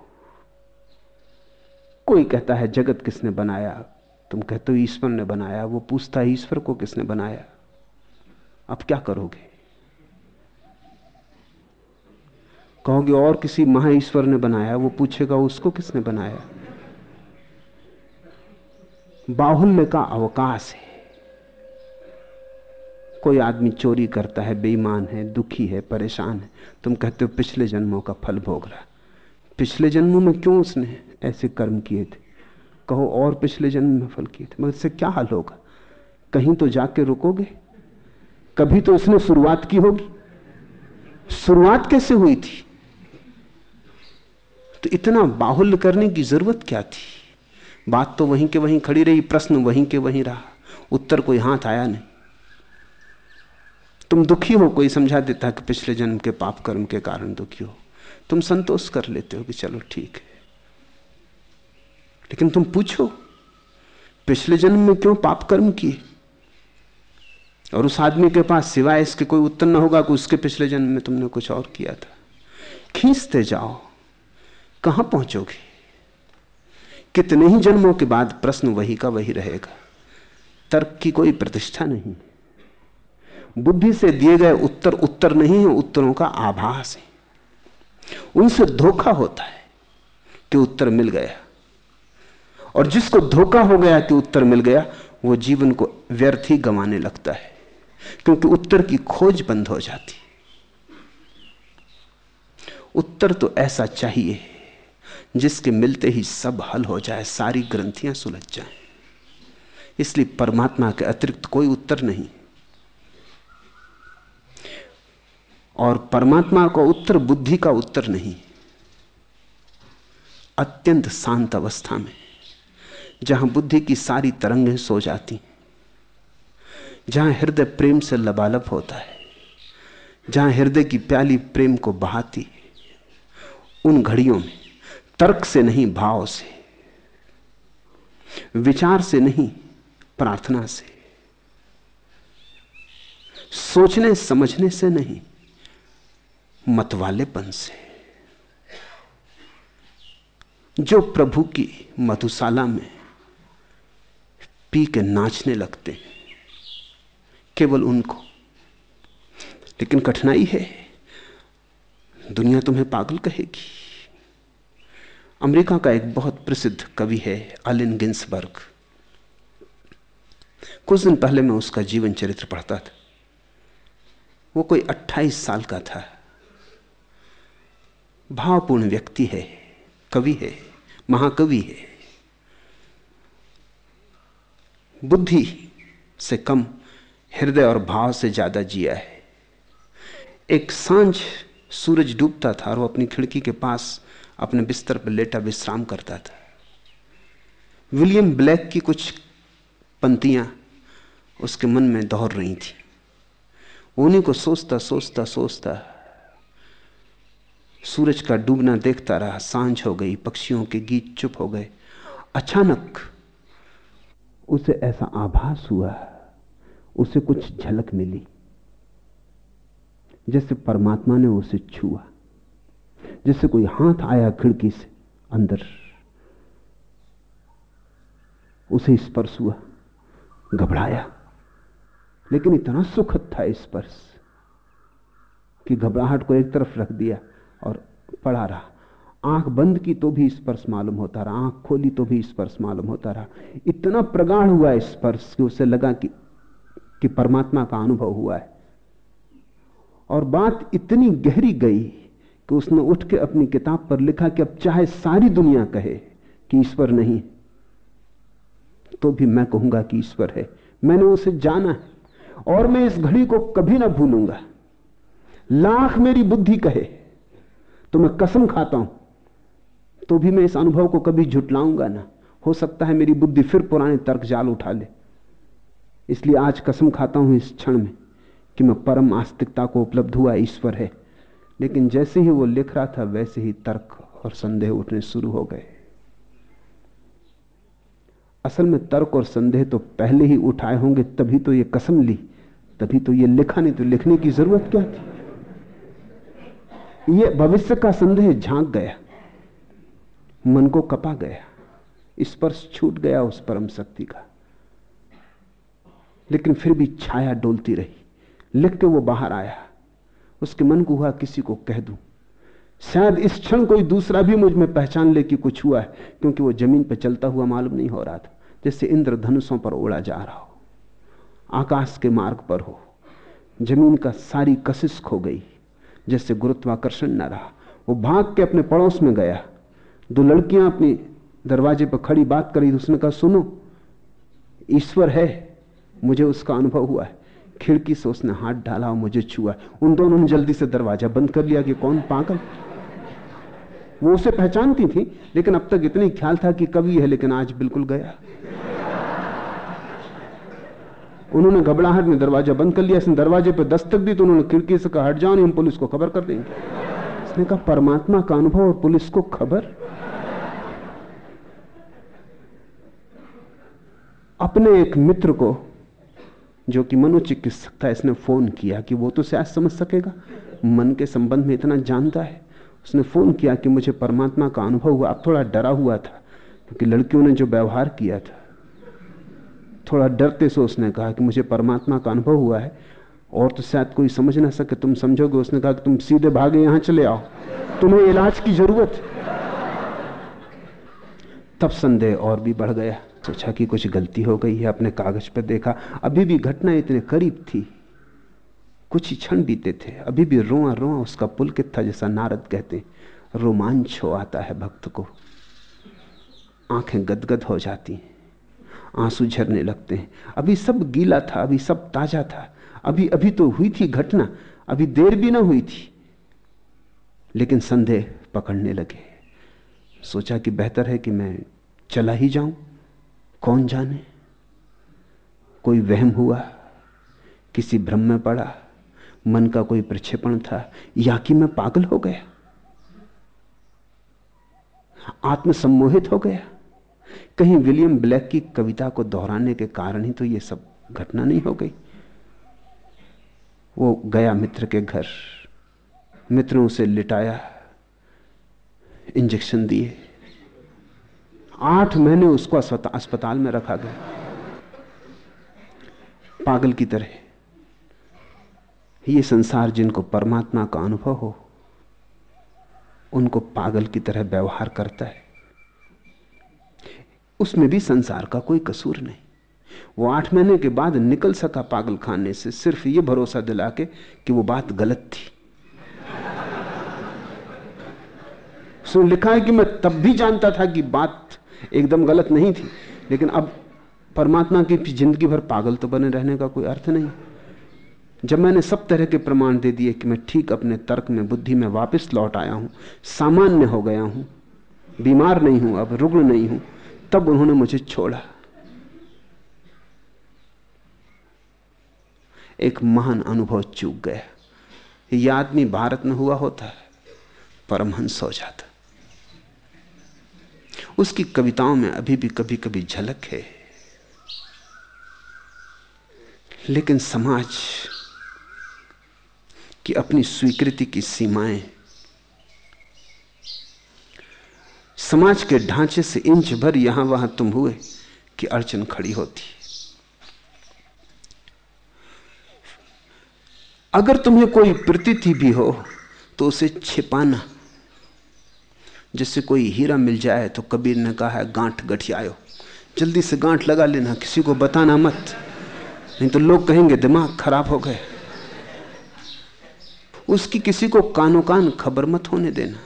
कोई कहता है, जगत किसने बनाया? तुम कहते हो ईश्वर ने बनाया, वो पूछता है, ईश्वर को किसने बनाया? अब क्या करोगे? कहोगे, और किसी महाईश्वर ने बनाया, वो पूछेगा, उसको किसने बनाया? बाहुल्य का अवकाश है। कोई आदमी चोरी करता है, बेईमान है, दुखी है, परेशान है, तुम कहते हो पिछले जन्मों का फल भोग रहा। पिछले जन्मों में क्यों उसने ऐसे कर्म किए थे? कहो, और पिछले जन्म में फल किए थे, मगर इससे क्या हाल होगा? कहीं तो जाके रुकोगे? कभी तो उसने शुरुआत की होगी। शुरुआत कैसे हुई थी? तो इतना बाहुल्य करने की ज़रूरत क्या थी? बात तो वहीं के वहीं खड़ी रही, प्रश्न वहीं के वहीं रहा। उत्तर कोई हाथ आया नहीं। तुम दुखी हो, कोई समझा देता कि पिछले जन्म के पाप कर्म के कारण दुखी हो। तुम संतोष कर लेते हो कि चलो ठीक है। लेकिन तुम पूछो, पिछले जन्म में क्यों पाप कर्म किए? और उस आदमी के पास सिवाय इसके कोई उत्तर ना होगा कि उसके पिछले जन्म में तुमने कुछ और किया था। खींचते जाओ। कहाँ पहुंचोगे? कितने ही जन्मों के बाद प्रश्न वही का वही रहेगा। तर्क की कोई प्रतिष्ठा नहीं। बुद्धि से दिए गए उत्तर उत्तर नहीं है, उत्तरों का आभास है। उनसे धोखा होता है कि उत्तर मिल गया। और जिसको धोखा हो गया कि उत्तर मिल गया, वो जीवन को व्यर्थ ही गंवाने लगता है, क्योंकि उत्तर की खोज बंद हो जाती उत्तर तो ऐसा चाहिए जिसके मिलते ही सब हल हो जाए, सारी ग्रंथियाँ सुलझ जाएँ। इसलिए परमात्मा के अतिरिक्त कोई उत्तर नहीं। और परमात्मा का उत्तर, बुद्धि का उत्तर नहीं। अत्यंत शांत अवस्था में जहाँ बुद्धि की सारी तरंगें सो जाती जहाँ हृदय प्रेम से लबालब होता है, जहाँ हृदय की प्याली प्रेम को बहाती उन घड़ियों में तर्क से नहीं, भाव से, विचार से नहीं, प्रार्थना से, सोचने समझने से नहीं, मतवालेपन से। जो प्रभु की मधुशाला में पी के नाचने लगते हैं। केवल उनको। लेकिन कठिनाई है। दुनिया तुम्हें पागल कहेगी। अमेरिका का एक बहुत प्रसिद्ध कवि है, अलिन गिंसबर्ग कुछ दिन पहले मैं उसका जीवन चरित्र पढ़ता था। वो कोई 28 साल का था। भावपूर्ण व्यक्ति है, कवि है, महाकवि है। बुद्धि से कम, हृदय और भाव से ज़्यादा जिया है। एक साँझ सूरज डूबता था और वो अपनी खिड़की के पास अपने बिस्तर पर लेटा विश्राम करता था। विलियम ब्लैक की कुछ पंक्तियाँ उसके मन में दौड़ रही थी। उन्हीं को सोचता सोचता सोचता सूरज का डूबना देखता रहा, साँझ हो गई, पक्षियों के गीत चुप हो गए। अचानक उसे ऐसा आभास हुआ, उसे कुछ झलक मिली, जैसे परमात्मा ने उसे छुआ, जैसे कोई हाथ आया खिड़की से अंदर। उसे स्पर्श हुआ, घबराया, लेकिन इतना सुखद था स्पर्श कि घबराहट को एक तरफ़ रख दिया और पड़ा रहा। आँख बंद की तो भी स्पर्श मालूम होता रहा, आँख खोली तो भी स्पर्श मालूम होता रहा। इतना प्रगाढ़ हुआ स्पर्श कि उसे लगा कि कि परमात्मा का अनुभव हुआ है। और बात इतनी गहरी गई कि उसने उठ के अपनी किताब पर लिखा कि अब चाहे सारी दुनिया कहे कि ईश्वर नहीं तो भी मैं कहूँगा कि ईश्वर है। मैंने उसे जाना है और मैं इस घड़ी को कभी ना भूलूँगा। लाख मेरी बुद्धि कहे तो मैं कसम खाता हूँ तो भी मैं इस अनुभव को कभी झुटलाऊँगा ना। हो सकता है मेरी बुद्धि फिर पुराने तर्क जाल उठा ले। इसलिए आज कसम खाता हूँ इस क्षण में कि मैं परम आस्तिकता को उपलब्ध हुआ, ईश्वर है। लेकिन जैसे ही वो लिख रहा था, वैसे ही तर्क और संदेह उठने शुरू हो गए। असल में तर्क और संदेह तो पहले ही उठाए होंगे, तभी तो ये कसम ली, तभी तो ये लिखा नहीं तो लिखने की ज़रूरत क्या थी? ये भविष्य का संदेह झाँक गया। मन को कपा गया, स्पर्श छूट गया उस परम शक्ति का। लेकिन फिर भी छाया डोलती रही, लिख के वो बाहर आया। उसके मन को हुआ किसी को कह दूँ, शायद इस क्षण कोई दूसरा भी मुझमें पहचान ले कि कुछ हुआ है, क्योंकि वो ज़मीन पर चलता हुआ मालूम नहीं हो रहा था, जैसे इंद्रधनुषों पर उड़ा जा रहा हो। आकाश के मार्ग पर हो, ज़मीन का सारी कशिश खो गई, जैसे गुरुत्वाकर्षण न रहा। वो भाग के अपने पड़ोस में गया दो लड़कियाँ अपनी दरवाजे पर खड़ी बात करी उसने कहा, सुनो, ईश्वर है, मुझे उसका अनुभव हुआ है। खिड़की से उसने हाथ डाला और मुझे छुआ उन दोनों ने जल्दी से दरवाज़ा बंद कर लिया कि कौन पागल? वो उसे पहचानती थी, लेकिन अब तक इतनी ख्याल था कि कवि है, लेकिन आज बिल्कुल गया। उन्होंने घबराहट में दरवाज़ा बंद कर लिया। इसने दरवाजे पर दस्तक दी तो उन्होंने खिड़की से कहा, हट जाओ, नहीं, हम पुलिस को खबर कर देंगे। इसने कहा, परमात्मा का अनुभव और पुलिस को खबर? अपने एक मित्र को, जो कि मनोचिकित्सक था इसने फ़ोन किया कि वो तो शायद समझ सकेगा, मन के संबंध में इतना जानता है। उसने फ़ोन किया कि मुझे परमात्मा का अनुभव हुआ। अब थोड़ा डरा हुआ था, क्योंकि लड़कियों ने जो व्यवहार किया था, थोड़ा डरते से उसने कहा कि मुझे परमात्मा का अनुभव हुआ है, और तो शायद कोई समझ ना सके। तुम समझोगे? उसने कहा कि तुम सीधे भागे, यहाँ चले आओ। तुम्हें इलाज की ज़रूरत। तब संदेह और भी बढ़ गया। सोचा कि कुछ गलती हो गई है, अपने कागज़ पर देखा। अभी भी घटना इतने करीब थी। कुछ ही क्षण बीते थे। अभी भी रोआ रोआ उसका पुलकित था जैसा नारद कहते रोमांच हो आता है भक्त को। आँखें गदगद हो जाती हैं। आँसू झरने लगते हैं। अभी सब गीला था, अभी सब ताज़ा था। अभी अभी तो हुई थी घटना। अभी देर भी ना हुई थी। लेकिन संदेह पकड़ने लगे। सोचा कि बेहतर है कि मैं चला ही जाऊँ। कौन जाने? कोई वहम हुआ? किसी भ्रम में पड़ा? मन का कोई प्रक्षेपण था? या कि मैं पागल हो गया? आत्मसम्मोहित हो गया? कहीं विलियम ब्लैक की कविता को दोहराने के कारण ही तो ये सब घटना नहीं हो गई। वो गया मित्र के घर। मित्र ने उसे लिटाया, इंजेक्शन दिए। आठ महीने उसको अस्पताल में रखा गया। पागल की तरह। ये संसार जिनको परमात्मा का अनुभव हो, उनको पागल की तरह व्यवहार करता है। उसमें भी संसार का कोई कसूर नहीं। वो आठ महीने के बाद निकल सका पागल खाने से, सिर्फ़ ये भरोसा दिला के कि वो बात गलत थी। उसने लिखा है कि मैं तब भी जानता था कि बात एकदम गलत नहीं थी। लेकिन अब परमात्मा की ज़िंदगी भर पागल तो बने रहने का कोई अर्थ नहीं। जब मैंने सब तरह के प्रमाण दे दिए कि मैं ठीक अपने तर्क में, बुद्धि में वापस लौट आया हूँ, सामान्य हो गया हूँ, बीमार नहीं हूँ, अब रुग्ण नहीं हूँ, तब उन्होंने मुझे छोड़ा। एक महान अनुभव चूक गया। यह आदमी भारत में हुआ होता, परमहंस हो जाता। उसकी कविताओं में अभी भी कभी कभी झलक है। लेकिन समाज की अपनी स्वीकृति की सीमाएँ, समाज के ढांचे से इंच भर यहाँ वहाँ तुम हुए कि अड़चन खड़ी होती। अगर तुम्हें कोई प्रतीति भी हो तो उसे छिपाना जैसे कोई हीरा मिल जाए तो कबीर ने कहा है, गांठ गठियायो। जल्दी से गांठ लगा लेना, किसी को बताना मत। नहीं तो लोग कहेंगे, दिमाग खराब हो गए। उसकी किसी को कानो कान खबर मत होने देना।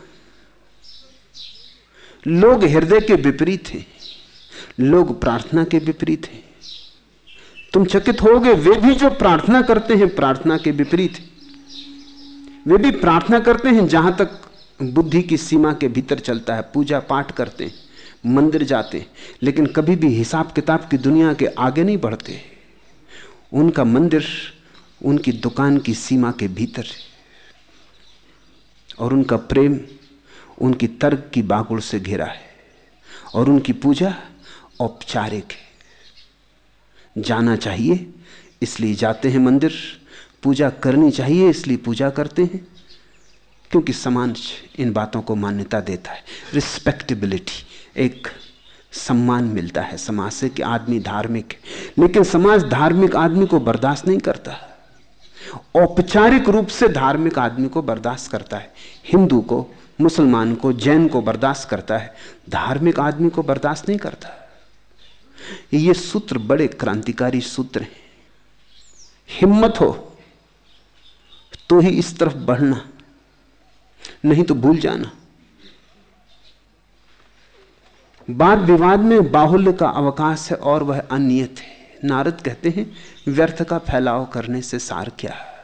लोग हृदय के विपरीत हैं। लोग प्रार्थना के विपरीत हैं। तुम चकित होगे, वे भी जो प्रार्थना करते हैं, प्रार्थना के विपरीत वे भी प्रार्थना करते हैं जहाँ तक बुद्धि की सीमा के भीतर चलता है, पूजा पाठ करते हैं, मंदिर जाते हैं, लेकिन कभी भी हिसाब किताब की दुनिया के आगे नहीं बढ़ते। उनका मंदिर उनकी दुकान की सीमा के भीतर है। और उनका प्रेम उनकी तर्क की बागुड़ से घिरा है। और उनकी पूजा औपचारिक है। जाना चाहिए, इसलिए जाते हैं मंदिर, पूजा करनी चाहिए, इसलिए पूजा करते हैं। क्योंकि समाज इन बातों को मान्यता देता है। रिस्पेक्टेबिलिटी एक सम्मान मिलता है समाज से कि आदमी धार्मिक है। लेकिन समाज धार्मिक आदमी को बर्दाश्त नहीं करता। औपचारिक रूप से धार्मिक आदमी को बर्दाश्त करता है। हिंदू को, मुसलमान को, जैन को बर्दाश्त करता है। धार्मिक आदमी को बर्दाश्त नहीं करता। ये सूत्र बड़े क्रांतिकारी सूत्र हैं। हिम्मत हो तो ही इस तरफ़ बढ़ना। नहीं तो भूल जाना। वाद विवाद में बाहुल्य का अवकाश है और वह अनियत है। नारद कहते हैं, व्यर्थ का फैलाव करने से सार क्या? है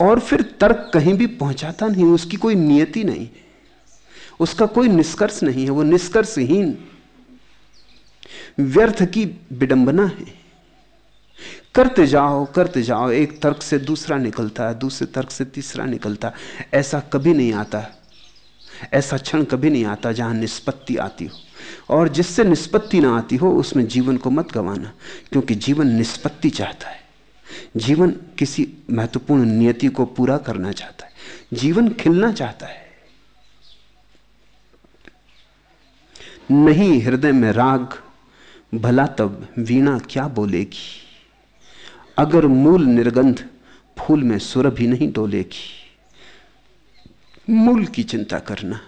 और फिर तर्क कहीं भी पहुंचाता नहीं, उसकी कोई नियति नहीं। है उसका कोई निष्कर्ष नहीं है, वो निष्कर्षहीन। व्यर्थ की विडंबना है। करते जाओ करते जाओ, एक तर्क से दूसरा निकलता है, दूसरे तर्क से तीसरा निकलता है। ऐसा कभी नहीं आता। ऐसा क्षण कभी नहीं आता जहाँ निष्पत्ति आती हो। और जिससे निष्पत्ति ना आती हो, उसमें जीवन को मत गंवाना, क्योंकि जीवन निष्पत्ति चाहता है। जीवन किसी महत्वपूर्ण नियति को पूरा करना चाहता है। जीवन खिलना चाहता है। नहीं हृदय में राग, भला तब वीणा क्या बोलेगी? अगर मूल निर्गंध फूल में सुर भी नहीं डोलेगी, मूल की चिंता करना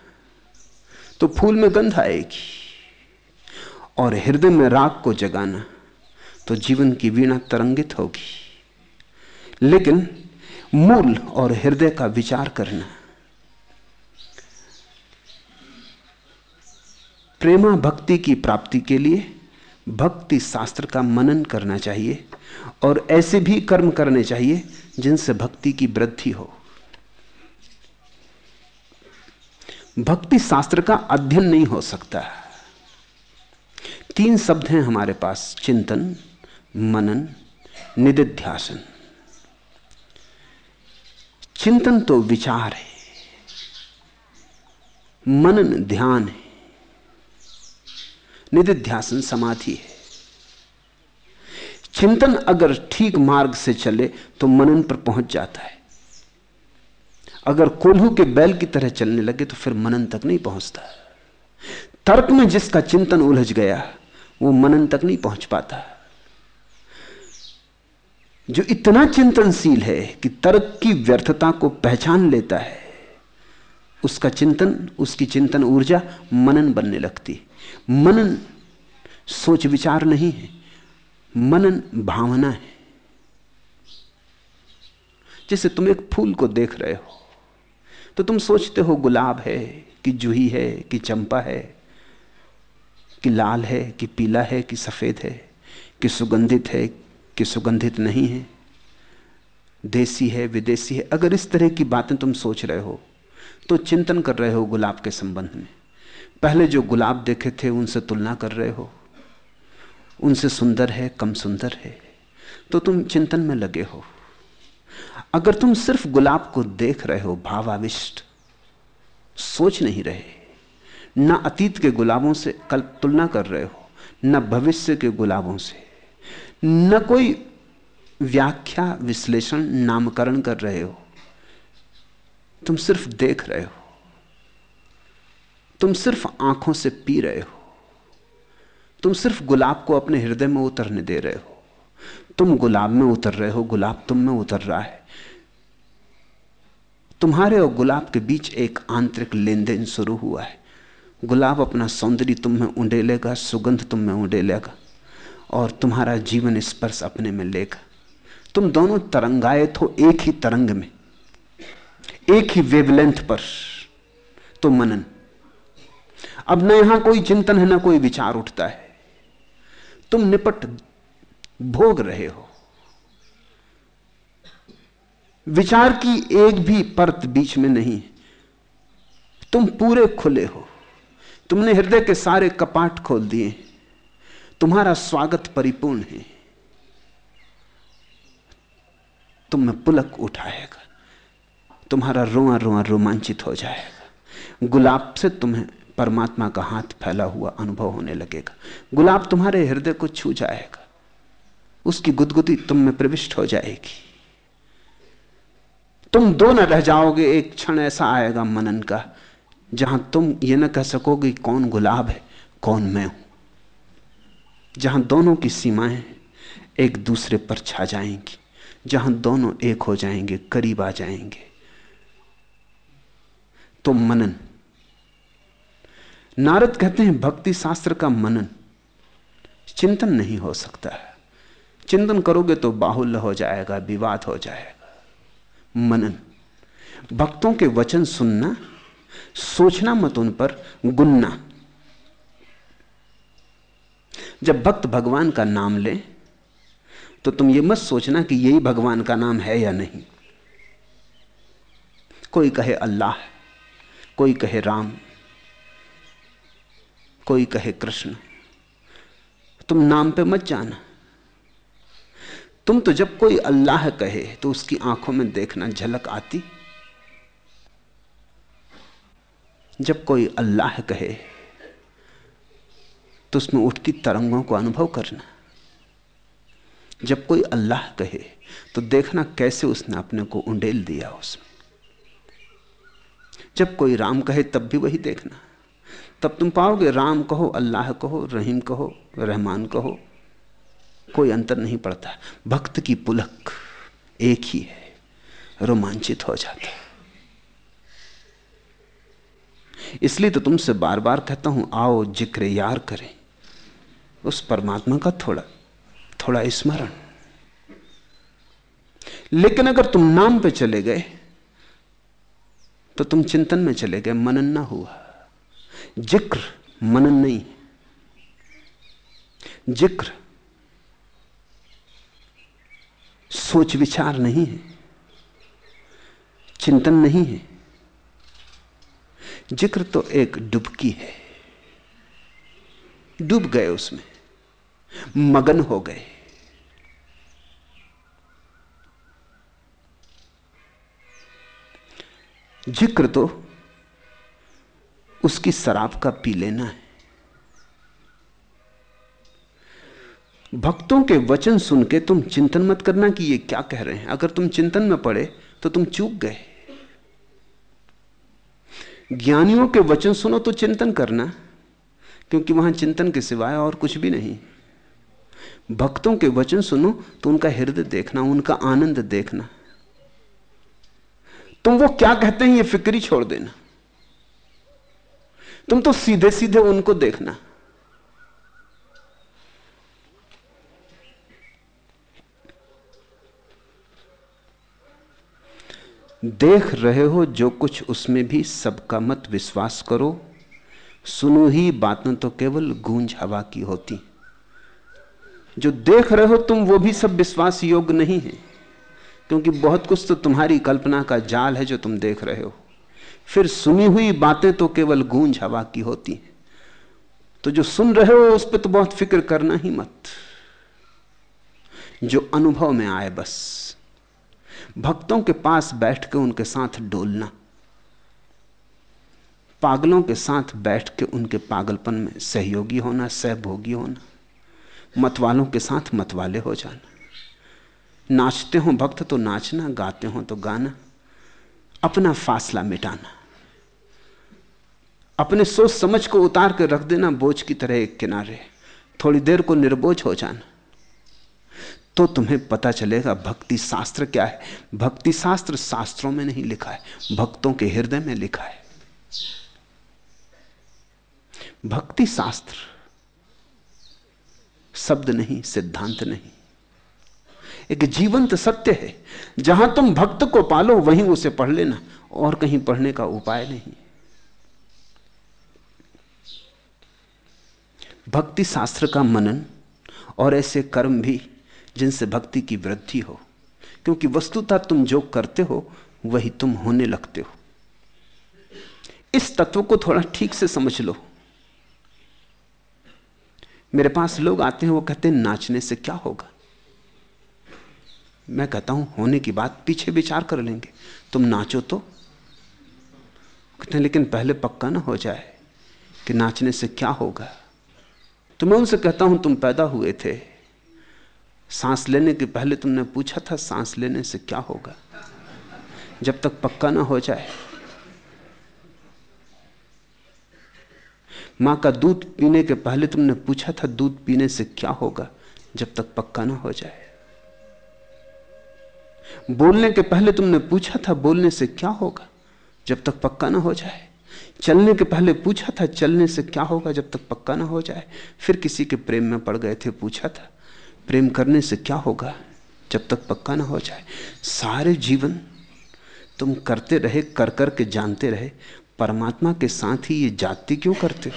तो फूल में गंध आएगी और हृदय में राग को जगाना तो जीवन की वीणा तरंगित होगी। लेकिन मूल और हृदय का विचार करना, प्रेमा भक्ति की प्राप्ति के लिए भक्ति शास्त्र का मनन करना चाहिए और ऐसे भी कर्म करने चाहिए जिनसे भक्ति की वृद्धि हो। भक्ति शास्त्र का अध्ययन नहीं हो सकता। तीन शब्द हैं हमारे पास, चिंतन, मनन, निदिध्यासन। चिंतन तो विचार है, मनन ध्यान है। निदिध्यासन समाधि है। चिंतन अगर ठीक मार्ग से चले तो मनन पर पहुँच जाता है। अगर कोल्हू के बैल की तरह चलने लगे तो फिर मनन तक नहीं पहुँचता। तर्क में जिसका चिंतन उलझ गया, वो मनन तक नहीं पहुँच पाता। जो इतना चिंतनशील है कि तर्क की व्यर्थता को पहचान लेता है, उसका चिंतन, उसकी चिंतन ऊर्जा मनन बनने लगती मनन सोच विचार नहीं है, मनन भावना है। जैसे तुम एक फूल को देख रहे हो तो तुम सोचते हो गुलाब है कि जूही है, कि चंपा है, कि लाल है, कि पीला है, कि सफ़ेद है, कि सुगंधित है, कि सुगंधित नहीं है। देसी है विदेशी है, अगर इस तरह की बातें तुम सोच रहे हो तो चिंतन कर रहे हो गुलाब के संबंध में। पहले जो गुलाब देखे थे, उनसे तुलना कर रहे हो। उनसे सुंदर है, कम सुंदर है। तो तुम चिंतन में लगे हो। अगर तुम सिर्फ़ गुलाब को देख रहे हो, भावाविष्ट, सोच नहीं रहे। न अतीत के गुलाबों से कल, तुलना कर रहे हो, न भविष्य के गुलाबों से। न कोई व्याख्या, विश्लेषण, नामकरण कर रहे हो। तुम सिर्फ़ देख रहे हो। तुम सिर्फ़ आँखों से पी रहे हो। तुम सिर्फ़ गुलाब को अपने हृदय में उतरने दे रहे हो। तुम गुलाब में उतर रहे हो, गुलाब तुम में उतर रहा है। तुम्हारे और गुलाब के बीच एक आंतरिक लेन देन शुरू हुआ है। गुलाब अपना सौंदर्य तुम में उंडेलेगा, सुगंध तुम में उंडेलेगा और तुम्हारा जीवन स्पर्श अपने में लेगा। तुम दोनों तरंगायत हो एक ही तरंग में, एक ही वेवलेंथ पर। तो मनन अब न यहाँ कोई चिंतन है, ना कोई विचार उठता है। तुम निपट भोग रहे हो। विचार की एक भी परत बीच में नहीं तुम पूरे खुले हो। तुमने हृदय के सारे कपाट खोल दिए। तुम्हारा स्वागत परिपूर्ण है। तुम में पुलक उठाएगा। तुम्हारा रोआ रोआ रोमांचित हो जाएगा। गुलाब से तुम्हें परमात्मा का हाथ फैला हुआ अनुभव होने लगेगा। गुलाब तुम्हारे हृदय को छू जाएगा। उसकी गुदगुदी तुम में प्रविष्ट हो जाएगी। तुम दो न रह जाओगे, एक क्षण ऐसा आएगा मनन का, जहाँ तुम ये न कह सकोगे कौन गुलाब है, कौन मैं हूँ। जहाँ दोनों की सीमाएँ एक दूसरे पर छा जाएँगी, जहाँ दोनों एक हो जाएँगे, करीब आ जाएँगे। तो मनन नारद कहते हैं, भक्ति शास्त्र का मनन, चिंतन नहीं हो सकता है। चिंतन करोगे तो बाहुल्य हो जाएगा, विवाद हो जाएगा। मनन, भक्तों के वचन सुनना, सोचना मत उन पर, गुनना। जब भक्त भगवान का नाम ले तो तुम ये मत सोचना कि यही भगवान का नाम है या नहीं। कोई कहे अल्लाह, कोई कहे राम कोई कहे कृष्ण, तुम नाम पे मत जाना। तुम तो जब कोई अल्लाह कहे तो उसकी आँखों में देखना झलक आती। जब कोई अल्लाह कहे तो उसमें उठती तरंगों को अनुभव करना। जब कोई अल्लाह कहे तो देखना कैसे उसने अपने को उंडेल दिया उसमें। जब कोई राम कहे, तब भी वही देखना। तब तुम पाओगे, राम कहो, अल्लाह कहो, रहीम कहो, रहमान कहो, कोई अंतर नहीं पड़ता। भक्त की पुलक एक ही है, रोमांचित हो जाता है। इसलिए तो तुमसे बार बार कहता हूँ, आओ ज़िक्र यार करें। उस परमात्मा का थोड़ा थोड़ा स्मरण। लेकिन अगर तुम नाम पे चले गए तो तुम चिंतन में चले गए, मनन ना हुआ। ज़िक्र मनन नहीं है। ज़िक्र सोच विचार नहीं है। चिंतन नहीं है। ज़िक्र तो एक डुबकी है। डूब गए उसमें। मगन हो गए। ज़िक्र तो उसकी शराब का पी लेना है। भक्तों के वचन सुन के तुम चिंतन मत करना कि ये क्या कह रहे हैं। अगर तुम चिंतन में पड़े तो तुम चूक गए। ज्ञानियों के वचन सुनो तो चिंतन करना, क्योंकि वहाँ चिंतन के सिवाय और कुछ भी नहीं। भक्तों के वचन सुनो तो उनका हृदय देखना, उनका आनंद देखना। तुम वो क्या कहते हैं, ये फिक्री छोड़ देना। तुम तो सीधे सीधे उनको देखना। देख रहे हो जो कुछ उसमें भी सबका मत विश्वास करो। सुनो ही बातें तो केवल गूंज हवा की होती। जो देख रहे हो तुम वो भी सब विश्वास योग्य नहीं है। क्योंकि बहुत कुछ तो तुम्हारी कल्पना का जाल है जो तुम देख रहे हो। फिर सुनी हुई बातें तो केवल गूंज हवा की होती हैं। तो जो सुन रहे हो, उस पर तो बहुत फ़िक्र करना ही मत। जो अनुभव में आए बस। भक्तों के पास बैठ के उनके साथ डोलना। पागलों के साथ बैठ के उनके पागलपन में सहयोगी होना, सहभोगी होना। मतवालों के साथ मतवाले हो जाना। नाचते हो भक्त तो नाचना, गाते हो तो गाना। अपना फासला मिटाना। अपने सोच समझ को उतार कर रख देना बोझ की तरह एक किनारे। थोड़ी देर को निर्बोझ हो जाना। तो तुम्हें पता चलेगा भक्ति शास्त्र क्या है। भक्ति शास्त्र शास्त्रों में नहीं लिखा है, भक्तों के हृदय में लिखा है। भक्ति शास्त्र शब्द नहीं, सिद्धांत नहीं। एक जीवंत सत्य है। जहाँ तुम भक्त को पालो, वहीं उसे पढ़ लेना। और कहीं पढ़ने का उपाय नहीं। भक्ति शास्त्र का मनन और ऐसे कर्म भी जिनसे भक्ति की वृद्धि हो। क्योंकि वस्तुतः तुम जो करते हो, वही तुम होने लगते हो। इस तत्व को थोड़ा ठीक से समझ लो। मेरे पास लोग आते हैं, वो कहते हैं, नाचने से क्या होगा? मैं कहता हूँ, होने की बात पीछे विचार कर लेंगे। तुम नाचो तो। कहते हैं, लेकिन पहले पक्का ना हो जाए कि नाचने से क्या होगा? तो मैं उनसे कहता हूँ, तुम पैदा हुए थे। सांस लेने के पहले तुमने पूछा था, सांस लेने से क्या होगा? जब तक पक्का ना हो जाए। माँ का दूध पीने के पहले तुमने पूछा था, दूध पीने से क्या होगा? जब तक पक्का ना हो जाए। बोलने के पहले तुमने पूछा था, बोलने से क्या होगा? जब तक पक्का ना हो जाए। चलने के पहले पूछा था, चलने से क्या होगा जब तक पक्का ना हो जाए? फिर किसी के प्रेम में पड़ गए थे, पूछा था, प्रेम करने से क्या होगा जब तक पक्का ना हो जाए? सारे जीवन तुम करते रहे, कर कर के जानते रहे, परमात्मा के साथ ही ये जाति क्यों करते हो?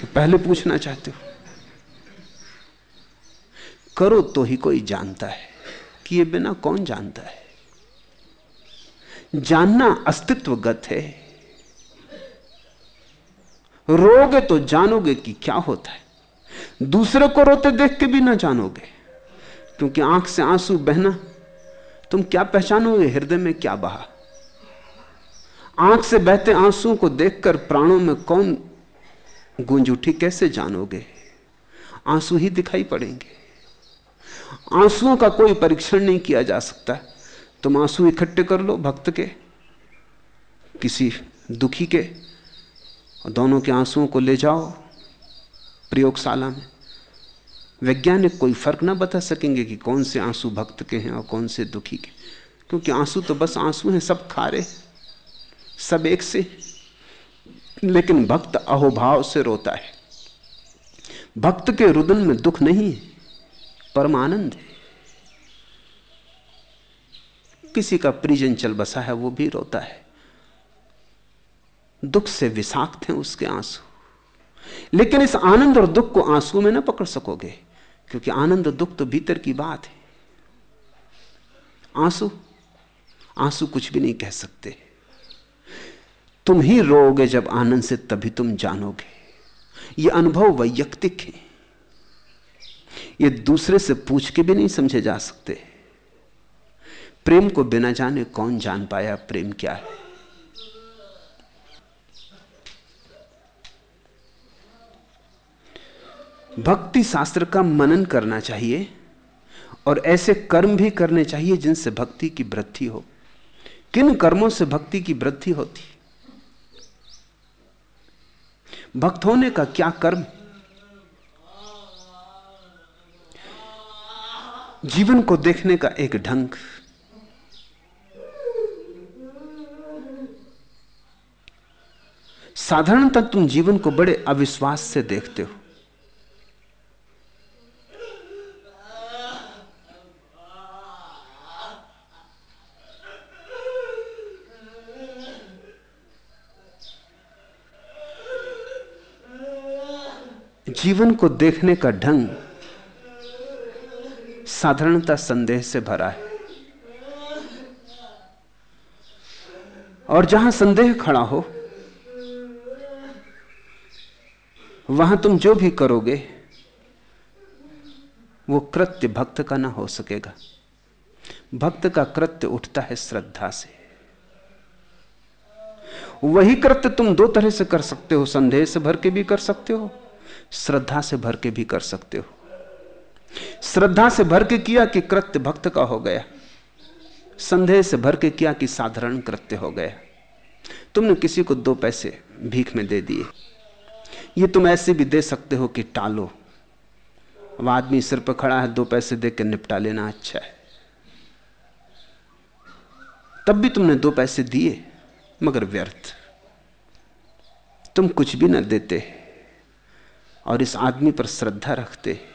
कि पहले पूछना चाहते हो? करो तो ही कोई जानता है कि ये बिना कौन जानता है? जानना अस्तित्वगत है। रोगे तो जानोगे कि क्या होता है। दूसरे को रोते देख के भी ना जानोगे। क्योंकि आँख से आँसू बहना, तुम क्या पहचानोगे? हृदय में क्या बहा? आँख से बहते आंसुओं को देखकर प्राणों में कौन गूंज उठी, कैसे जानोगे? आँसू ही दिखाई पड़ेंगे। आंसुओं का कोई परीक्षण नहीं किया जा सकता। तुम आँसू इकट्ठे कर लो, भक्त के, किसी दुखी के। और दोनों के आंसुओं को ले जाओ प्रयोगशाला में। वैज्ञानिक कोई फ़र्क ना बता सकेंगे कि कौन से आँसू भक्त के हैं और कौन से दुखी के क्योंकि आँसू तो बस आँसू हैं, सब खारे, सब एक से। लेकिन भक्त अहोभाव से रोता है। भक्त के रुदन में दुख नहीं है, परम आनंद है। किसी का परिजन चल बसा है, वो भी रोता है। दुख से विषाक्त हैं उसके आँसू। लेकिन इस आनंद और दुख को आँसू में ना पकड़ सकोगे, क्योंकि आनंद और दुख तो भीतर की बात है। आँसू आँसू कुछ भी नहीं कह सकते। तुम ही रोगे जब आनंद से तभी तुम जानोगे। यह अनुभव वैयक्तिक है। ये दूसरे से पूछ के भी नहीं समझे जा सकते। प्रेम को बिना जाने कौन जान पाया, प्रेम क्या है? भक्ति शास्त्र का मनन करना चाहिए और ऐसे कर्म भी करने चाहिए जिनसे भक्ति की वृद्धि हो। किन कर्मों से भक्ति की वृद्धि होती? भक्त होने का क्या कर्म? जीवन को देखने का एक ढंग। साधारणतः तुम जीवन को बड़े अविश्वास से देखते हो। जीवन को देखने का ढंग साधारणता संदेह से भरा है। और जहाँ संदेह खड़ा हो, वहाँ तुम जो भी करोगे, वो कृत्य भक्त का ना हो सकेगा। भक्त का कृत्य उठता है श्रद्धा से। वही कृत्य तुम दो तरह से कर सकते हो, संदेह से भर के भी कर सकते हो। श्रद्धा से भर के भी कर सकते हो। श्रद्धा से भर के किया कि कृत्य भक्त का हो गया। संदेह से भर के किया कि साधारण कृत्य हो गया। तुमने किसी को दो पैसे भीख में दे दिए। ये तुम ऐसे भी दे सकते हो कि टालो। अब आदमी सिर पर खड़ा है, दो पैसे दे के निपटा लेना अच्छा है। तब भी तुमने दो पैसे दिए, मगर व्यर्थ। तुम कुछ भी ना देते। और इस आदमी पर श्रद्धा रखते।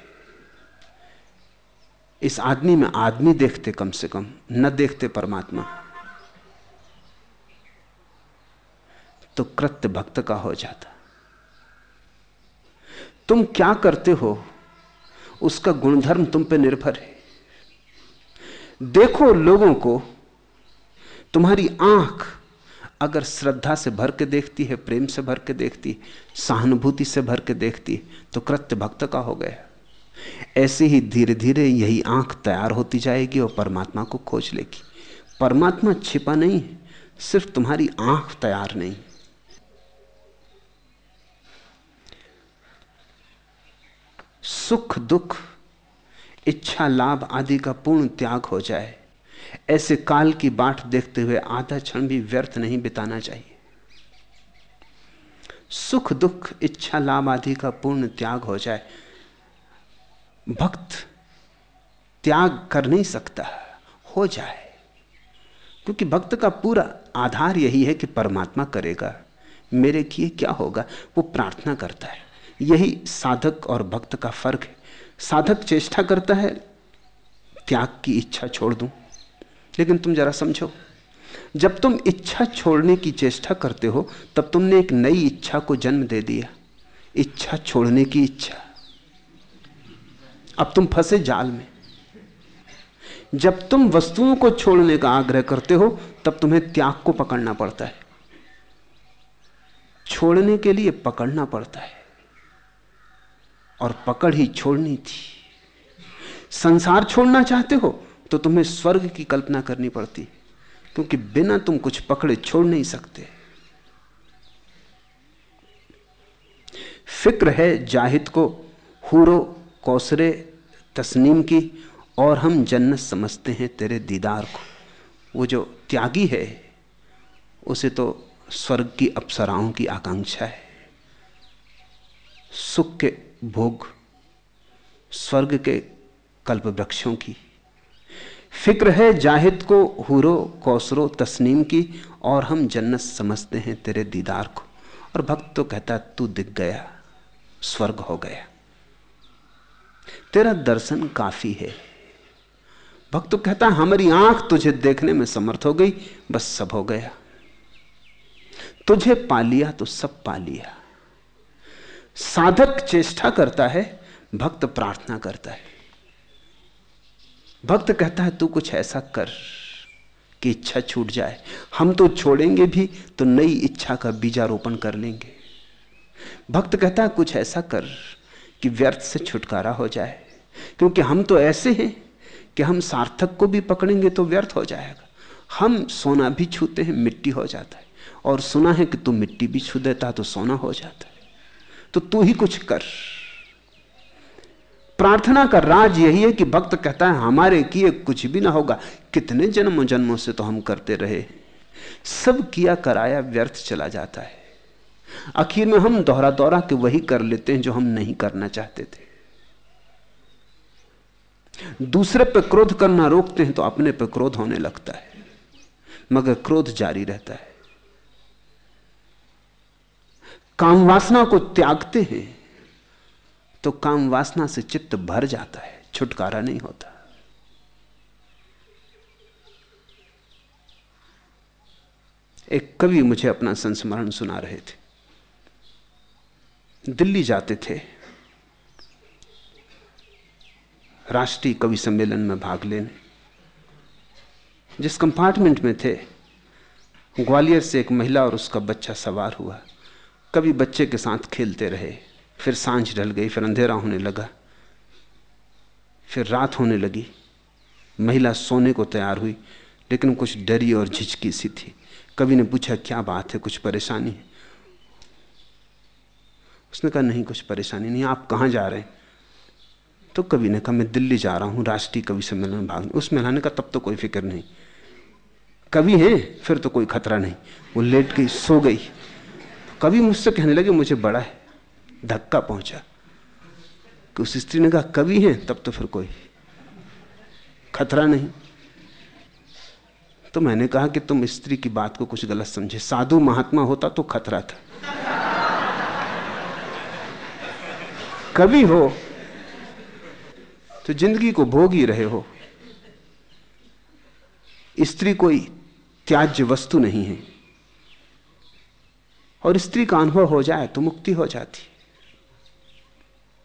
इस आदमी में आदमी देखते कम से कम, न देखते परमात्मा। तो कृत्य भक्त का हो जाता। तुम क्या करते हो? उसका गुणधर्म तुम पे निर्भर है। देखो लोगों को, तुम्हारी आँख अगर श्रद्धा से भर के देखती है, प्रेम से भर के देखती सहानुभूति से भर के देखती तो कृत्य भक्त का हो गया। ऐसे ही धीरे धीरे यही आँख तैयार होती जाएगी और परमात्मा को खोज लेगी। परमात्मा छिपा नहीं है सिर्फ़ तुम्हारी आँख तैयार नहीं। सुख, दुख, इच्छा, लाभ आदि का पूर्ण त्याग हो जाए। ऐसे काल की बाट देखते हुए आधा क्षण भी व्यर्थ नहीं बिताना चाहिए। सुख दुख, इच्छा, लाभ आदि का पूर्ण त्याग हो जाए। भक्त त्याग कर नहीं सकता, हो जाए। क्योंकि भक्त का पूरा आधार यही है कि परमात्मा करेगा। मेरे किए क्या होगा? वो प्रार्थना करता है। यही साधक और भक्त का फ़र्क है। साधक चेष्टा करता है, त्याग की इच्छा छोड़ दूँ। लेकिन तुम जरा समझो, जब तुम इच्छा छोड़ने की चेष्टा करते हो, तब तुमने एक नई इच्छा को जन्म दे दिया। इच्छा छोड़ने की इच्छा। अब तुम फंसे जाल में। जब तुम वस्तुओं को छोड़ने का आग्रह करते हो, तब तुम्हें त्याग को पकड़ना पड़ता है। छोड़ने के लिए पकड़ना पड़ता है। और पकड़ ही छोड़नी थी। संसार छोड़ना चाहते हो तो तुम्हें स्वर्ग की कल्पना करनी पड़ती, क्योंकि बिना तुम कुछ पकड़े छोड़ नहीं सकते। फ़िक्र है जाहिद को, हूरो, कौसरे, तस्नीम की, और हम जन्नत समझते हैं तेरे दीदार को। वो जो त्यागी है, उसे तो स्वर्ग की अप्सराओं की आकांक्षा है। सुख के भोग, स्वर्ग के कल्प वृक्षों की फ़िक्र है जाहिद को, हुरो कौसरो तस्नीम की, और हम जन्नत समझते हैं तेरे दीदार को। और भक्त तो कहता, तू दिख गया, स्वर्ग हो गया। तेरा दर्शन काफ़ी है। भक्त तो कहता, हमारी आँख तुझे देखने में समर्थ हो गई, बस सब हो गया। तुझे पा लिया तो सब पा लिया। साधक चेष्टा करता है, भक्त प्रार्थना करता है। भक्त कहता है, तू कुछ ऐसा कर कि इच्छा छूट जाए। हम तो छोड़ेंगे भी तो नई इच्छा का बीजारोपण कर लेंगे। भक्त कहता है, कुछ ऐसा कर कि व्यर्थ से छुटकारा हो जाए। क्योंकि हम तो ऐसे हैं कि हम सार्थक को भी पकड़ेंगे तो व्यर्थ हो जाएगा। हम सोना भी छूते हैं, मिट्टी हो जाता है। और सुना है कि तू मिट्टी भी छू देता तो सोना हो जाता है। तो तू ही कुछ कर। प्रार्थना का राज यही है कि भक्त कहता है, हमारे किए कुछ भी ना होगा। कितने जन्मों जन्मों से तो हम करते रहे। सब किया कराया, व्यर्थ चला जाता है। आखिर में हम दोहरा दोहरा के वही कर लेते हैं जो हम नहीं करना चाहते थे। दूसरे पर क्रोध करना रोकते हैं तो अपने पर क्रोध होने लगता है। मगर क्रोध जारी रहता है। काम वासना को त्यागते हैं। तो काम वासना से चित्त भर जाता है, छुटकारा नहीं होता। एक कवि मुझे अपना संस्मरण सुना रहे थे। दिल्ली जाते थे। राष्ट्रीय कवि सम्मेलन में भाग लेने। जिस कंपार्टमेंट में थे, ग्वालियर से एक महिला और उसका बच्चा सवार हुआ। कभी बच्चे के साथ खेलते रहे। फिर साँझ ढल गई, फिर अंधेरा होने लगा, फिर रात होने लगी। महिला सोने को तैयार हुई, लेकिन कुछ डरी और झिझकी सी थी। कवि ने पूछा, क्या बात है? कुछ परेशानी है? उसने कहा, नहीं, कुछ परेशानी नहीं। आप कहाँ जा रहे हैं? तो कवि ने कहा, मैं दिल्ली जा रहा हूँ, राष्ट्रीय कवि सम्मेलन में भाग। उस महिला ने कहा तब तो कोई फ़िक्र नहीं। कवि हैं, फिर तो कोई खतरा नहीं। वो लेट गई, सो गई। कवि मुझसे कहने लगे, मुझे बड़ा है। धक्का पहुँचा। कि उस स्त्री ने कहा, कवि है, तब तो फिर कोई खतरा नहीं। तो मैंने कहा कि तुम स्त्री की बात को कुछ गलत समझे। साधु महात्मा होता तो खतरा था। कवि हो तो ज़िंदगी को भोग ही रहे हो। स्त्री कोई त्याज्य वस्तु नहीं है। और स्त्री का अनुभव हो जाए तो मुक्ति हो जाती।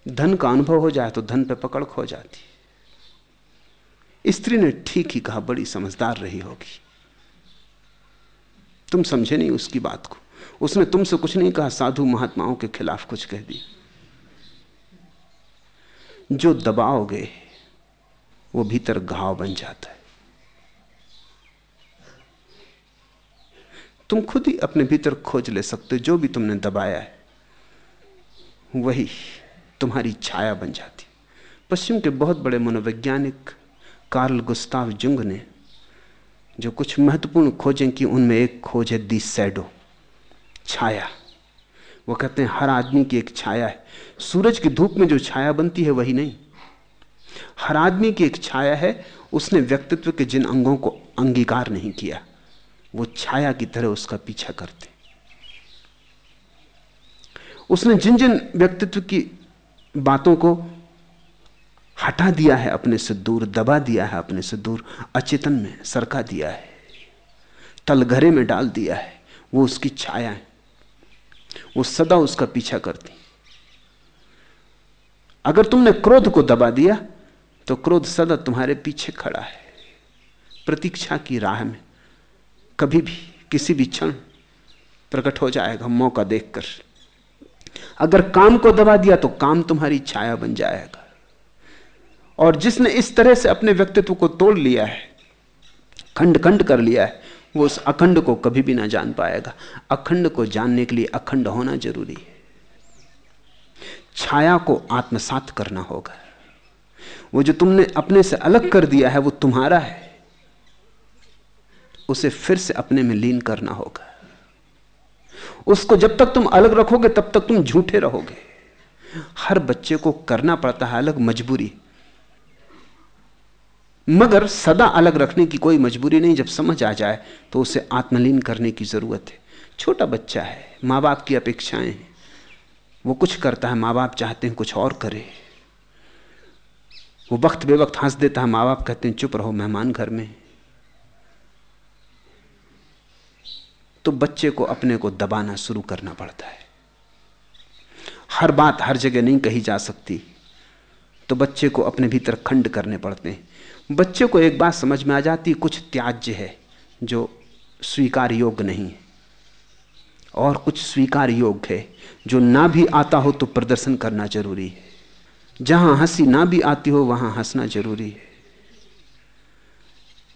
धन का अनुभव हो जाए तो धन पे पकड़ खो जाती। स्त्री ने ठीक ही कहा, बड़ी समझदार रही होगी। तुम समझे नहीं उसकी बात को। उसने तुमसे कुछ नहीं कहा, साधु महात्माओं के खिलाफ कुछ कह दिया। जो दबाओगे, वो भीतर घाव बन जाता है। तुम खुद ही अपने भीतर खोज ले सकते हो, जो भी तुमने दबाया है, वही। तुम्हारी छाया बन जाती। पश्चिम के बहुत बड़े मनोवैज्ञानिक कार्ल गुस्ताव जुंग ने जो कुछ महत्वपूर्ण खोजें की, उनमें एक खोज है दी सैडो, छाया। वो कहते हैं, हर आदमी की एक छाया है। सूरज की धूप में जो छाया बनती है, वही नहीं। हर आदमी की एक छाया है, उसने व्यक्तित्व के जिन अंगों को अंगीकार नहीं किया, वो छाया की तरह उसका पीछा करते। उसने जिन जिन व्यक्तित्व की बातों को हटा दिया है, अपने से दूर दबा दिया है, अपने से दूर अचेतन में सरका दिया है। तलघरे में डाल दिया है, वो उसकी छाया है। वो सदा उसका पीछा करती। अगर तुमने क्रोध को दबा दिया तो क्रोध सदा तुम्हारे पीछे खड़ा है। प्रतीक्षा की राह में कभी भी किसी भी क्षण प्रकट हो जाएगा मौका देखकर। अगर काम को दबा दिया तो काम तुम्हारी छाया बन जाएगा। और जिसने इस तरह से अपने व्यक्तित्व को तोड़ लिया है खंड खंड कर लिया है, वो उस अखंड को कभी भी ना जान पाएगा। अखंड को जानने के लिए अखंड होना ज़रूरी है। छाया को आत्मसात करना होगा। वो जो तुमने अपने से अलग कर दिया है, वो तुम्हारा है। उसे फिर से अपने में लीन करना होगा। उसको जब तक तुम अलग रखोगे, तब तक तुम झूठे रहोगे। हर बच्चे को करना पड़ता है अलग मजबूरी। मगर सदा अलग रखने की कोई मजबूरी नहीं, जब समझ आ जाए तो उसे आत्मलीन करने की ज़रूरत है। छोटा बच्चा है माँ बाप की अपेक्षाएँ हैं। वो कुछ करता है माँ बाप चाहते हैं कुछ और करे। वो वक्त बेवक्त हंस देता है माँ बाप कहते हैं, चुप रहो, मेहमान घर में। तो बच्चे को अपने को दबाना शुरू करना पड़ता है। हर बात हर जगह नहीं कही जा सकती। तो बच्चे को अपने भीतर खंड करने पड़ते हैं। बच्चे को एक बात समझ में आ जाती, कुछ त्याज्य है जो स्वीकार योग्य नहीं है। और कुछ स्वीकार योग्य है जो ना भी आता हो तो प्रदर्शन करना ज़रूरी है। जहाँ हँसी ना भी आती हो, वहाँ हंसना ज़रूरी है।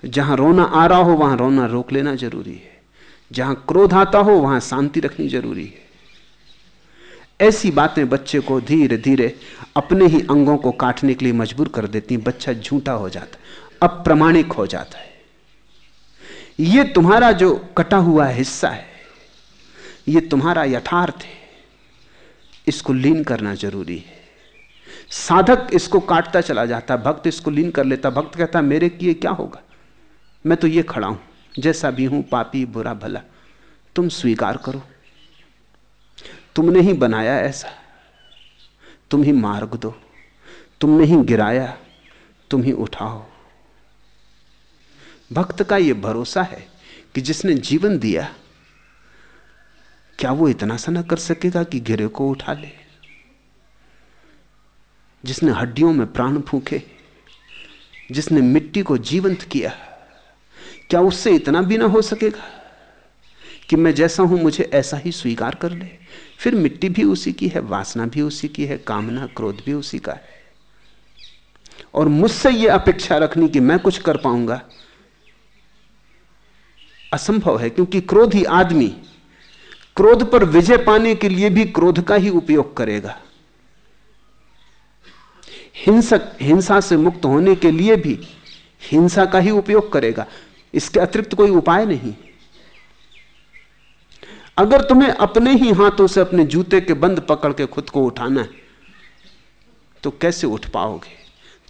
जहाँ रोना आ रहा हो, वहाँ रोना रोक लेना ज़रूरी है। जहाँ क्रोध आता हो, वहाँ शांति रखनी ज़रूरी है। ऐसी बातें बच्चे को धीरे धीरे अपने ही अंगों को काटने के लिए मजबूर कर देती बच्चा झूठा हो जाता अप्रमाणिक हो जाता है। यह तुम्हारा जो कटा हुआ हिस्सा है यह तुम्हारा यथार्थ है। इसको लीन करना ज़रूरी है। साधक इसको काटता चला जाता, भक्त इसको लीन कर लेता। भक्त कहता, मेरे किए क्या होगा? मैं तो ये खड़ा हूँ। जैसा भी हूँ, पापी, बुरा, भला। तुम स्वीकार करो। तुमने ही बनाया ऐसा। तुम ही मार्ग दो। तुमने ही गिराया। तुम ही उठाओ। भक्त का यह भरोसा है कि जिसने जीवन दिया, क्या वो इतना सा ना कर सकेगा कि गिरे को उठा ले? जिसने हड्डियों में प्राण फूके, जिसने मिट्टी को जीवंत किया क्या उससे इतना भी ना हो सकेगा कि मैं जैसा हूँ मुझे ऐसा ही स्वीकार कर ले? फिर मिट्टी भी उसी की है, वासना भी उसी की है, कामना, क्रोध भी उसी का है। और मुझसे यह अपेक्षा रखनी कि मैं कुछ कर पाऊँगा, असंभव है, क्योंकि क्रोधी आदमी क्रोध पर विजय पाने के लिए भी क्रोध का ही उपयोग करेगा। हिंसक, हिंसा से मुक्त होने के लिए भी हिंसा का ही उपयोग करेगा। इसके अतिरिक्त कोई उपाय नहीं। अगर तुम्हें अपने ही हाथों से अपने जूते के बंद पकड़ के खुद को उठाना है तो कैसे उठ पाओगे?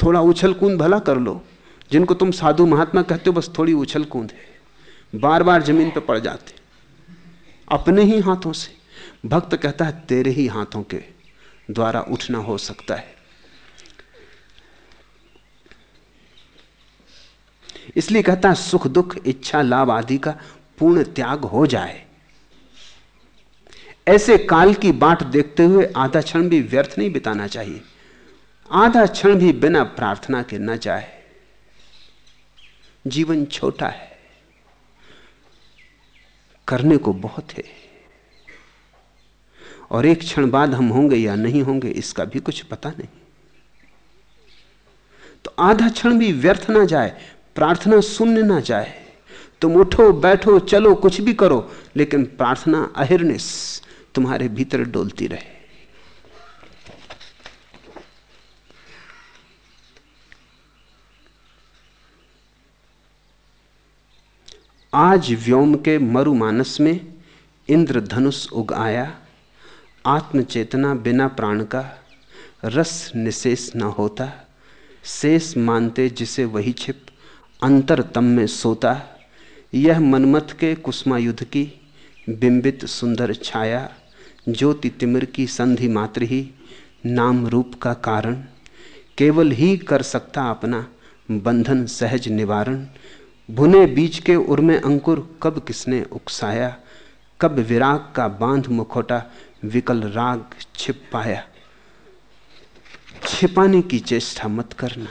थोड़ा उछल कूद भला कर लो। जिनको तुम साधु महात्मा कहते हो, बस थोड़ी उछल कूद है। बार बार ज़मीन पर पड़ जाते। अपने ही हाथों से। भक्त कहता है, तेरे ही हाथों के द्वारा उठना हो सकता है। इसलिए कहता है, सुख दुख, इच्छा, लाभ आदि का पूर्ण त्याग हो जाए। ऐसे काल की बाट देखते हुए आधा क्षण भी व्यर्थ नहीं बिताना चाहिए। आधा क्षण भी बिना प्रार्थना के न जाए। जीवन छोटा है। करने को बहुत है। और एक क्षण बाद हम होंगे या नहीं होंगे, इसका भी कुछ पता नहीं। तो आधा क्षण भी व्यर्थ ना जाए प्रार्थना शून्य ना जाए। तुम उठो, बैठो, चलो, कुछ भी करो, लेकिन प्रार्थना अहिर्निस तुम्हारे भीतर डोलती रहे। आज व्योम के मरुमानस में इंद्रधनुष उग आया। आत्मचेतना बिना प्राण का रस निशेष न होता। शेष मानते जिसे वही छिप अंतर तम में सोता यह मनमत के कुसमा युद्ध की बिंबित सुंदर छाया, ज्योति तिमिर की संधि मात्र ही नाम रूप का कारण। केवल ही कर सकता अपना बंधन सहज निवारण। भुने बीज के उर्मे अंकुर कब किसने उकसाया? कब विराग का बाँध मुखोटा विकल राग छिप पाया? छिपाने की चेष्टा मत करना।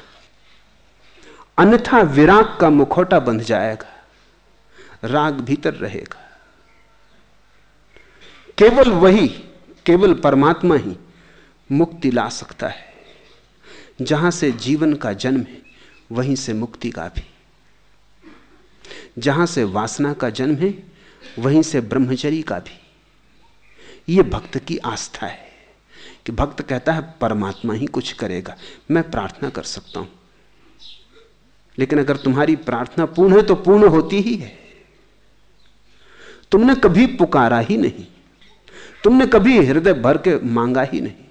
अन्यथा विराग का मुखौटा बंध जाएगा, राग भीतर रहेगा। केवल वही, केवल परमात्मा ही मुक्ति ला सकता है। जहाँ से जीवन का जन्म है, वहीं से मुक्ति का भी। जहाँ से वासना का जन्म है, वहीं से ब्रह्मचरी का भी। यह भक्त की आस्था है कि भक्त कहता है, परमात्मा ही कुछ करेगा। मैं प्रार्थना कर सकता हूँ। लेकिन अगर तुम्हारी प्रार्थना पूर्ण है तो पूर्ण होती ही है। तुमने कभी पुकारा ही नहीं। तुमने कभी हृदय भर के मांगा ही नहीं।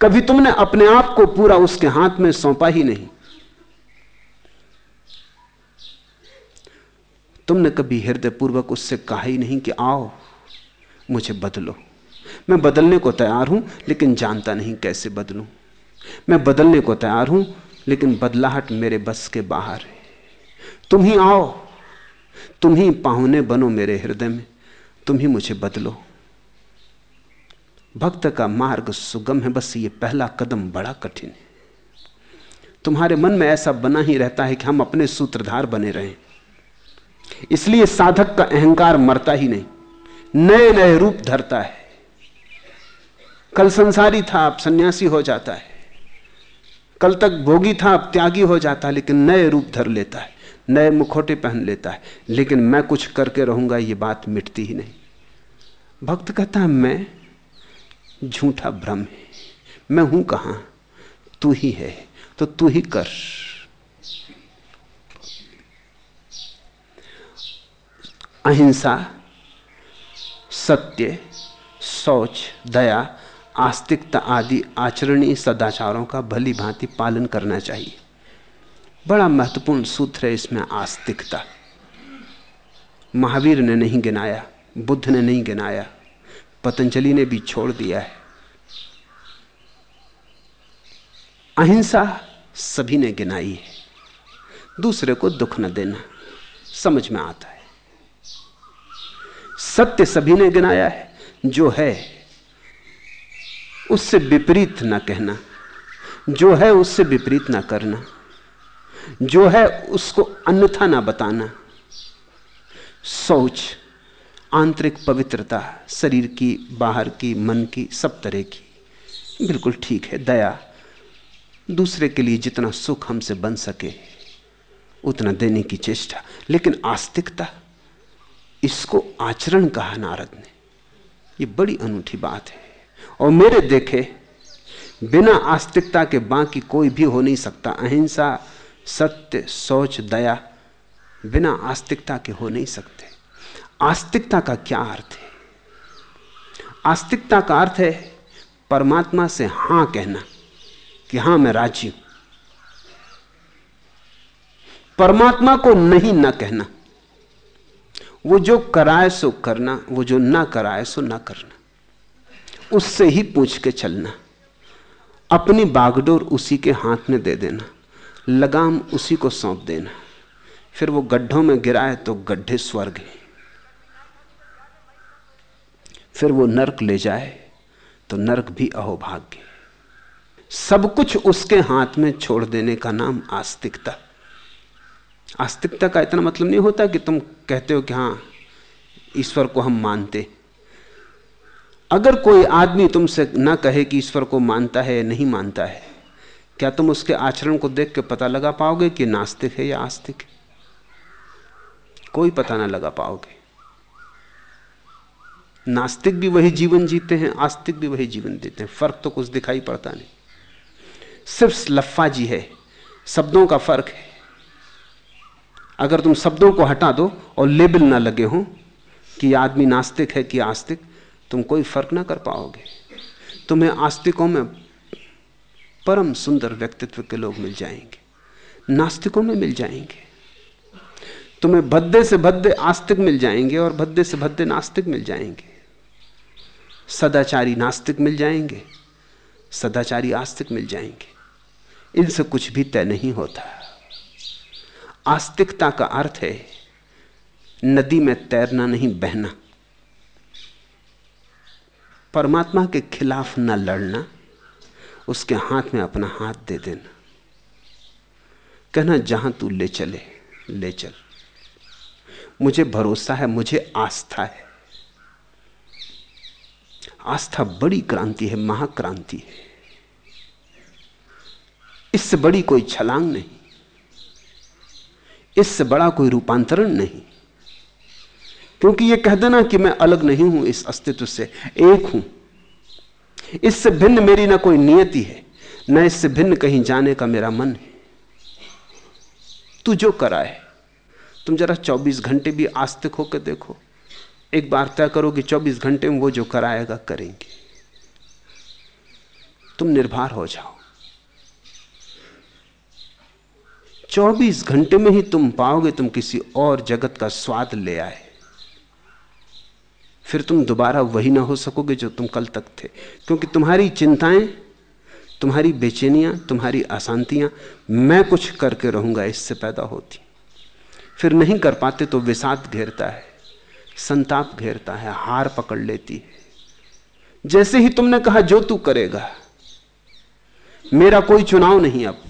कभी तुमने अपने आप को पूरा उसके हाथ में सौंपा ही नहीं। तुमने कभी हृदय पूर्वक उससे कहा ही नहीं कि आओ, मुझे बदलो। मैं बदलने को तैयार हूँ, लेकिन जानता नहीं कैसे बदलूं। मैं बदलने को तैयार हूँ लेकिन बदलाहट मेरे बस के बाहर है। तुम ही आओ। तुम ही पाहुने बनो मेरे हृदय में। तुम ही मुझे बदलो। भक्त का मार्ग सुगम है, बस ये पहला कदम बड़ा कठिन है। तुम्हारे मन में ऐसा बना ही रहता है कि हम अपने सूत्रधार बने रहें। इसलिए साधक का अहंकार मरता ही नहीं। नए नए रूप धरता है। कल संसारी था, अब सन्यासी हो जाता है। कल तक भोगी था, अब त्यागी हो जाता है, लेकिन नए रूप धर लेता है, नए मुखोटे पहन लेता है, लेकिन मैं कुछ करके रहूँगा, ये बात मिटती ही नहीं। भक्त कहता है, मैं झूठा भ्रम है, मैं हूँ कहाँ? तू ही है तो तू ही कर। अहिंसा, सत्य सोच दया आस्तिकता आदि आचरणीय सदाचारों का भली भांति पालन करना चाहिए। बड़ा महत्वपूर्ण सूत्र है इसमें आस्तिकता। महावीर ने नहीं गिनाया, बुद्ध ने नहीं गिनाया, पतंजलि ने भी छोड़ दिया है। अहिंसा सभी ने गिनाई है। दूसरे को दुख न देना, समझ में आता है। सत्य सभी ने गिनाया है, जो है उससे विपरीत ना कहना। जो है उससे विपरीत ना करना। जो है उसको अन्यथा ना बताना। सोच आंतरिक पवित्रता, शरीर की, बाहर की, मन की, सब तरह की। बिल्कुल ठीक है, दया। दूसरे के लिए जितना सुख हमसे बन सके, उतना देने की चेष्टा। लेकिन आस्तिकता, इसको आचरण कहा नारद ने। ये बड़ी अनूठी बात है। और मेरे देखे, बिना आस्तिकता के बाकी कोई भी हो नहीं सकता। अहिंसा, सत्य, सोच, दया बिना आस्तिकता के हो नहीं सकते। आस्तिकता का क्या अर्थ है? आस्तिकता का अर्थ है परमात्मा से हाँ कहना कि हाँ, मैं राज़ी हूँ। परमात्मा को नहीं ना कहना। वो जो कराए सो करना, वो जो ना कराए सो ना करना। उससे ही पूछ के चलना। अपनी बागडोर उसी के हाथ में दे देना। लगाम उसी को सौंप देना। फिर वो गड्ढों में गिराए तो गड्ढे स्वर्ग है। फिर वो नरक ले जाए तो नरक भी अहोभाग्य सब कुछ उसके हाथ में छोड़ देने का नाम आस्तिकता। आस्तिकता का इतना मतलब नहीं होता कि तुम कहते हो कि हाँ, ईश्वर को हम मानते। अगर कोई आदमी तुमसे ना कहे कि ईश्वर को मानता है या नहीं मानता है, क्या तुम उसके आचरण को देख के पता लगा पाओगे कि नास्तिक है या आस्तिक है? कोई पता ना लगा पाओगे। नास्तिक भी वही जीवन जीते हैं, आस्तिक भी वही जीवन देते हैं। फ़र्क तो कुछ दिखाई पड़ता नहीं। सिर्फ़ लफ्फाजी है, शब्दों का फ़र्क है। अगर तुम शब्दों को हटा दो और लेबल ना लगे हो कि आदमी नास्तिक है कि आस्तिक तुम कोई फ़र्क ना कर पाओगे। तुम्हें आस्तिकों में परम सुंदर व्यक्तित्व के लोग मिल जाएँगे। नास्तिकों में मिल जाएँगे। तुम्हें भद्दे से भद्दे आस्तिक मिल जाएँगे और भद्दे से भद्दे नास्तिक मिल जाएँगे। सदाचारी नास्तिक मिल जाएँगे, सदाचारी आस्तिक मिल जाएँगे। इनसे कुछ भी तय नहीं होता। आस्तिकता का अर्थ है, नदी में तैरना नहीं, बहना। परमात्मा के खिलाफ न लड़ना, उसके हाथ में अपना हाथ दे देना। कहना, जहाँ तू ले चले, ले चल। मुझे भरोसा है, मुझे आस्था है। आस्था बड़ी क्रांति है, महाक्रांति है। इससे बड़ी कोई छलांग नहीं। इससे बड़ा कोई रूपांतरण नहीं। क्योंकि यह कह देना कि मैं अलग नहीं हूँ इस अस्तित्व से, एक हूँ। इससे भिन्न मेरी ना कोई नियति है, न इससे भिन्न कहीं जाने का मेरा मन है। तू जो कराए, तुम जरा 24 घंटे भी आस्तिक होकर देखो। एक बार तय करो कि 24 घंटे में वो जो कराएगा, करेंगे। तुम निर्भर हो जाओ। 24 घंटे में ही तुम पाओगे तुम किसी और जगत का स्वाद ले आए। फिर तुम दोबारा वही ना हो सकोगे जो तुम कल तक थे। क्योंकि तुम्हारी चिंताएँ, तुम्हारी बेचैनियाँ, तुम्हारी अशांतियाँ मैं कुछ करके रहूँगा, इससे पैदा होती। फिर नहीं कर पाते तो विषाद घेरता है, संताप घेरता है, हार पकड़ लेती है। जैसे ही तुमने कहा, जो तू करेगा, मेरा कोई चुनाव नहीं अब।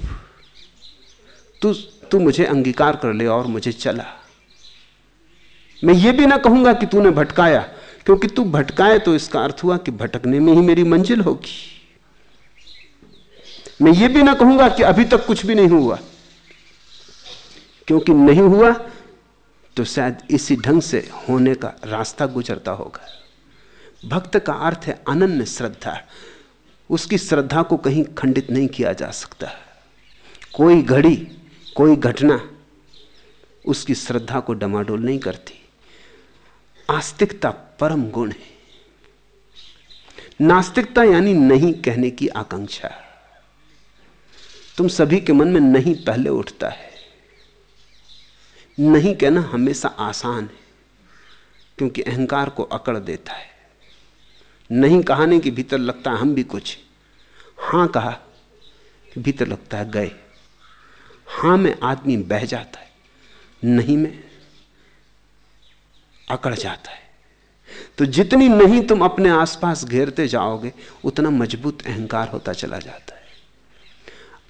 तू तू मुझे अंगीकार कर ले और मुझे चला। मैं ये भी ना कहूँगा कि तूने भटकाया क्योंकि तू भटकाए तो इसका अर्थ हुआ कि भटकने में ही मेरी मंजिल होगी। मैं ये भी ना कहूँगा कि अभी तक कुछ भी नहीं हुआ। क्योंकि नहीं हुआ तो शायद इसी ढंग से होने का रास्ता गुजरता होगा। भक्त का अर्थ है अनन्य श्रद्धा। उसकी श्रद्धा को कहीं खंडित नहीं किया जा सकता। कोई घड़ी, कोई घटना, उसकी श्रद्धा को डमाडोल नहीं करती। आस्तिकता परम गुण है। नास्तिकता यानी नहीं कहने की आकांक्षा। तुम सभी के मन में नहीं पहले उठता है। नहीं कहना हमेशा आसान है, क्योंकि अहंकार को अकड़ देता है। नहीं कहाने के भीतर लगता है हम भी कुछ हाँ। कहा भीतर लगता है गए। हाँ में आदमी बह जाता है। नहीं में अकड़ जाता है। तो जितनी नहीं तुम अपने आसपास घेरते जाओगे, उतना मज़बूत अहंकार होता चला जाता है।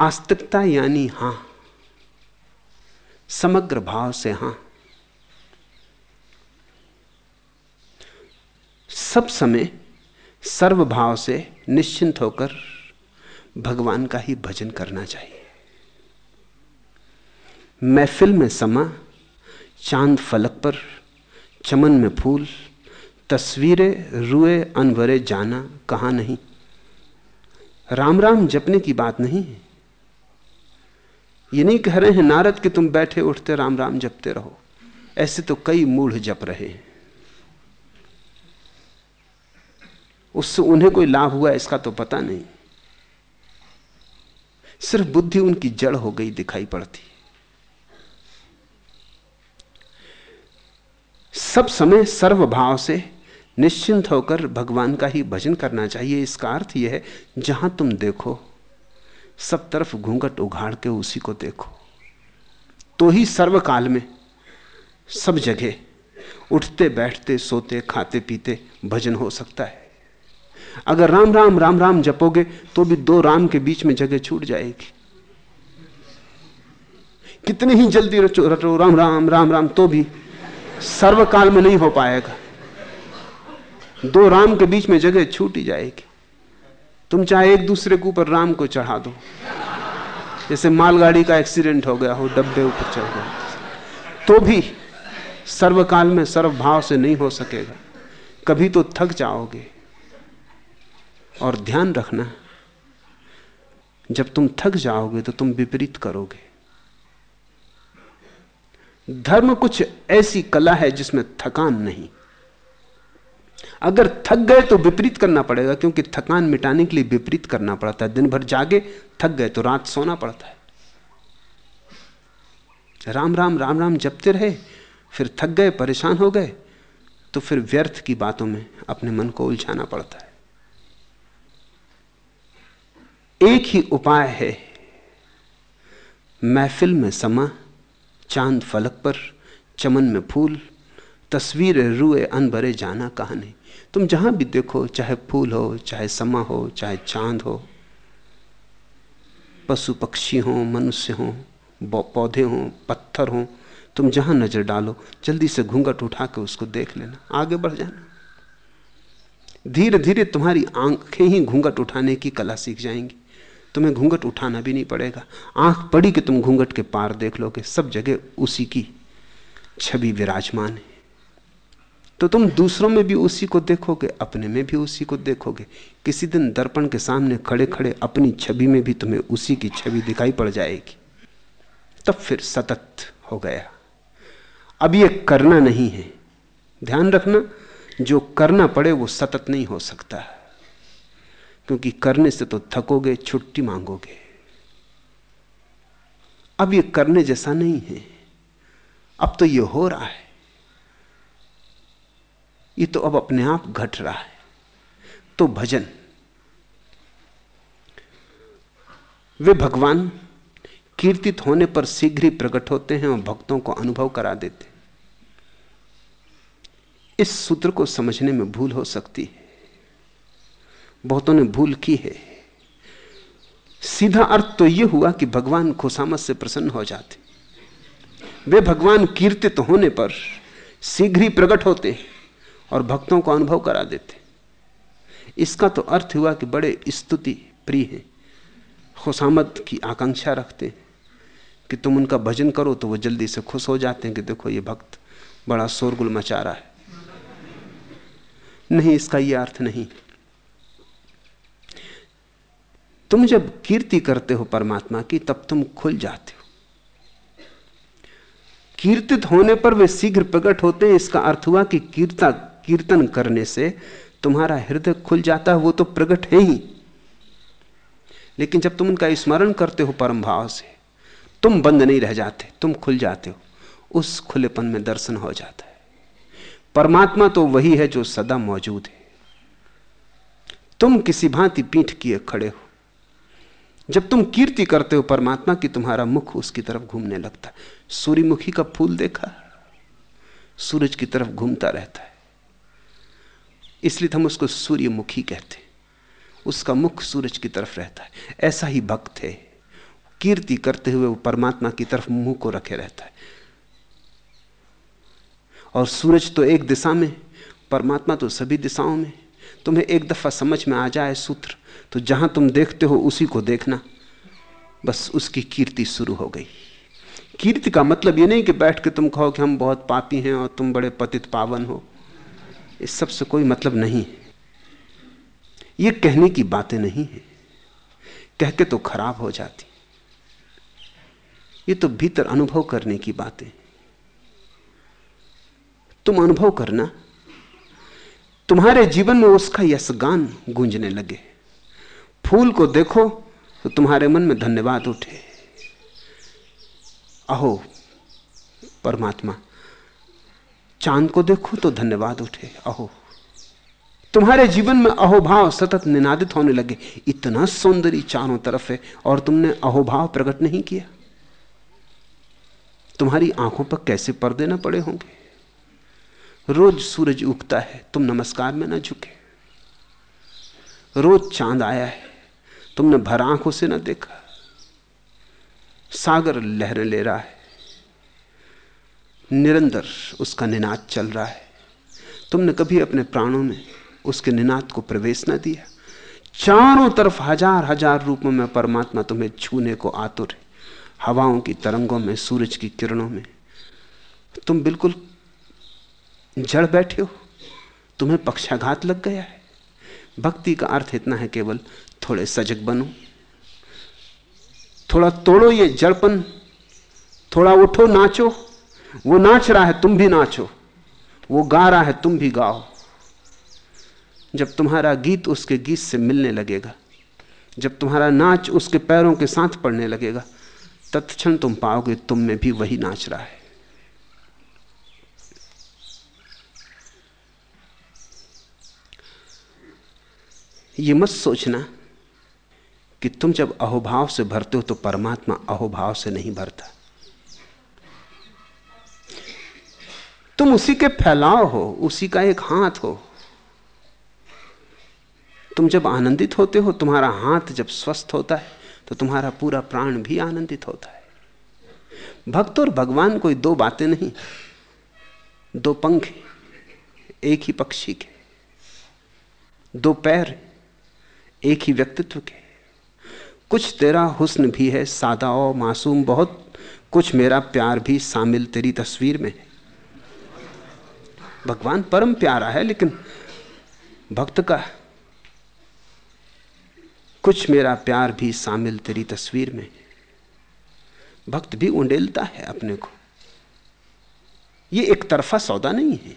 आस्तिकता यानी हाँ, समग्र भाव से हाँ। सब समय सर्वभाव से निश्चिंत होकर भगवान का ही भजन करना चाहिए। महफिल में समा, चाँद फलक पर चमन में फूल, तस्वीरें, रुए, अनवरे जाना, कहा नहीं। राम राम जपने की बात नहीं है। ये नहीं कह रहे हैं, नारद कि तुम बैठे उठते राम राम जपते रहो। ऐसे तो कई मूढ़ जप रहे हैं। उससे उन्हें कोई लाभ हुआ, इसका तो पता नहीं। सिर्फ़ बुद्धि उनकी जड़ हो गई दिखाई पड़ती। सब समय सर्वभाव से निश्चिंत होकर भगवान का ही भजन करना चाहिए। इसका अर्थ यह है, जहाँ तुम देखो, सब तरफ़ घूंघट उघाड़ के उसी को देखो। तो ही सर्वकाल में सब जगह उठते, बैठते, सोते, खाते, पीते भजन हो सकता है। अगर राम राम राम राम जपोगे तो भी दो राम के बीच में जगह छूट जाएगी। कितने ही जल्दी रचो रचो, राम राम राम राम तो भी सर्वकाल में नहीं हो पाएगा। दो राम के बीच में जगह छूट जाएगी। तुम चाहे एक दूसरे के ऊपर राम को चढ़ा दो। जैसे मालगाड़ी का एक्सीडेंट हो गया, हो डब्बे ऊपर चढ़ गया। तो भी सर्वकाल में सर्वभाव से नहीं हो सकेगा। कभी तो थक जाओगे। और ध्यान रखना, जब तुम थक जाओगे तो तुम विपरीत करोगे। धर्म कुछ ऐसी कला है जिसमें थकान नहीं। अगर थक गए तो विपरीत करना पड़ेगा, क्योंकि थकान मिटाने के लिए विपरीत करना पड़ता है। दिन भर जागे, थक गए तो रात सोना पड़ता है। राम राम राम राम जपते रहे, फिर थक गए, परेशान हो गए तो फिर व्यर्थ की बातों में अपने मन को उलझाना पड़ता है। एक ही उपाय है, महफिल में समा चाँद फलक पर, चमन में फूल, तस्वीर रुए अनभरे जाना कहानी। तुम जहाँ भी देखो, चाहे फूल हो, चाहे समा हो, चाहे चाँद हो, पशु पक्षी हो, मनुष्य हो पौधे हो, पत्थर हो, तुम जहाँ नज़र डालो, जल्दी से घूंघट उठा के उसको देख लेना, आगे बढ़ जाना। धीरे धीरे तुम्हारी आँखें ही घूंघट उठाने की कला सीख जाएँगी। तुम्हें घूंघट उठाना भी नहीं पड़ेगा। आँख पड़ी कि तुम घूंघट के पार देख लोगे, सब जगह उसी की छवि विराजमान है। तो तुम दूसरों में भी उसी को देखोगे, अपने में भी उसी को देखोगे। किसी दिन दर्पण के सामने खड़े खड़े अपनी छवि में भी तुम्हें उसी की छवि दिखाई पड़ जाएगी। तब फिर सतत हो गया। अब ये करना नहीं है। ध्यान रखना, जो करना पड़े वो सतत नहीं हो सकता। क्योंकि करने से तो थकोगे, छुट्टी मांगोगे। अब ये करने जैसा नहीं है। अब तो ये हो रहा है। ये तो अब अपने आप घट रहा है। तो भजन, वे भगवान कीर्तित होने पर शीघ्र ही प्रकट होते हैं और भक्तों को अनुभव करा देते हैं। इस सूत्र को समझने में भूल हो सकती है। बहुतों ने भूल की है। सीधा अर्थ तो यह हुआ कि भगवान खुशामत से प्रसन्न हो जाते। वे भगवान कीर्तित होने पर शीघ्र ही प्रकट होते और भक्तों को अनुभव करा देते। इसका तो अर्थ हुआ कि बड़े स्तुति प्रिय हैं। खुशामद की आकांक्षा रखते हैं कि तुम उनका भजन करो तो वो जल्दी से खुश हो जाते हैं कि देखो ये भक्त बड़ा शोरगुल मचा रहा है। नहीं, इसका यह अर्थ नहीं। तुम जब कीर्ति करते हो परमात्मा की, तब तुम खुल जाते हो। कीर्तित होने पर वे शीघ्र प्रकट होते हैं। इसका अर्थ हुआ कि कीर्ता, कीर्तन करने से तुम्हारा हृदय खुल जाता है। वो तो प्रकट है ही। लेकिन जब तुम उनका स्मरण करते हो परम भाव से, तुम बंद नहीं रह जाते, तुम खुल जाते हो। उस खुलेपन में दर्शन हो जाता है। परमात्मा तो वही है जो सदा मौजूद है। तुम किसी भांति पीठ किए खड़े हो। जब तुम कीर्ति करते हो परमात्मा की, तुम्हारा मुख उसकी तरफ़ घूमने लगता है। सूर्यमुखी का फूल देखा? सूरज की तरफ़ घूमता रहता है। इसलिए हम उसको सूर्यमुखी कहते हैं। उसका मुख सूरज की तरफ़ रहता है। ऐसा ही भक्त है। कीर्ति करते हुए वो परमात्मा की तरफ़ मुँह को रखे रहता है। और सूरज तो एक दिशा में, परमात्मा तो सभी दिशाओं में। तुम्हें एक दफ़ा समझ में आ जाए सूत्र तो जहाँ तुम देखते हो उसी को देखना। बस उसकी कीर्ति शुरू हो गई। कीर्ति का मतलब ये नहीं कि बैठ के तुम कहो कि हम बहुत पापी हैं और तुम बड़े पतित पावन हो। इस सबसे कोई मतलब नहीं है। ये कहने की बातें नहीं है। कह के तो खराब हो जाती। ये तो भीतर अनुभव करने की बातें। तुम अनुभव करना। तुम्हारे जीवन में उसका यशगान गूंजने लगे। फूल को देखो तो तुम्हारे मन में धन्यवाद उठे। अहो परमात्मा, चाँद को देखो तो धन्यवाद उठे। अहो तुम्हारे जीवन में अहोभाव सतत निनादित होने लगे। इतना सौंदर्य चारों तरफ़ है और तुमने अहोभाव प्रकट नहीं किया। तुम्हारी आँखों पर कैसे पर्दे ना पड़े होंगे? रोज सूरज उगता है, तुम नमस्कार में ना झुके। रोज चाँद आया है, तुमने भर आँखों से ना देखा। सागर लहरें ले रहा है, निरंतर उसका निनाद चल रहा है। तुमने कभी अपने प्राणों में उसके निनाद को प्रवेश ना दिया। चारों तरफ़ हज़ार हज़ार रूपों में परमात्मा तुम्हें छूने को आतुर है। हवाओं की तरंगों में, सूरज की किरणों में, तुम बिल्कुल जड़ बैठे हो, तुम्हें पक्षाघात लग गया है। भक्ति का अर्थ इतना है केवल थोड़े सजग बनो, थोड़ा तोड़ो ये जड़पन, थोड़ा उठो, नाचो। वो नाच रहा है, तुम भी नाचो। वो गा रहा है, तुम भी गाओ। जब तुम्हारा गीत उसके गीत से मिलने लगेगा, जब तुम्हारा नाच उसके पैरों के साथ पड़ने लगेगा, तत्क्षण तुम पाओगे तुम में भी वही नाच रहा है। ये मत सोचना कि तुम जब अहोभाव से भरते हो तो परमात्मा अहोभाव से नहीं भरता। तुम उसी के फैलाव हो, उसी का एक हाथ हो। तुम जब आनंदित होते हो, तुम्हारा हाथ जब स्वस्थ होता है तो तुम्हारा पूरा प्राण भी आनंदित होता है। भक्त और भगवान कोई दो बातें नहीं, दो पंख एक ही पक्षी के। दो पैर एक ही व्यक्तित्व के। कुछ तेरा हुस्न भी है सादा और मासूम, बहुत कुछ मेरा प्यार भी शामिल तेरी तस्वीर में है। भगवान परम प्यारा है, लेकिन भक्त का कुछ मेरा प्यार भी शामिल तेरी तस्वीर में भक्त भी उंडेलता है अपने को। ये एक तरफा सौदा नहीं है।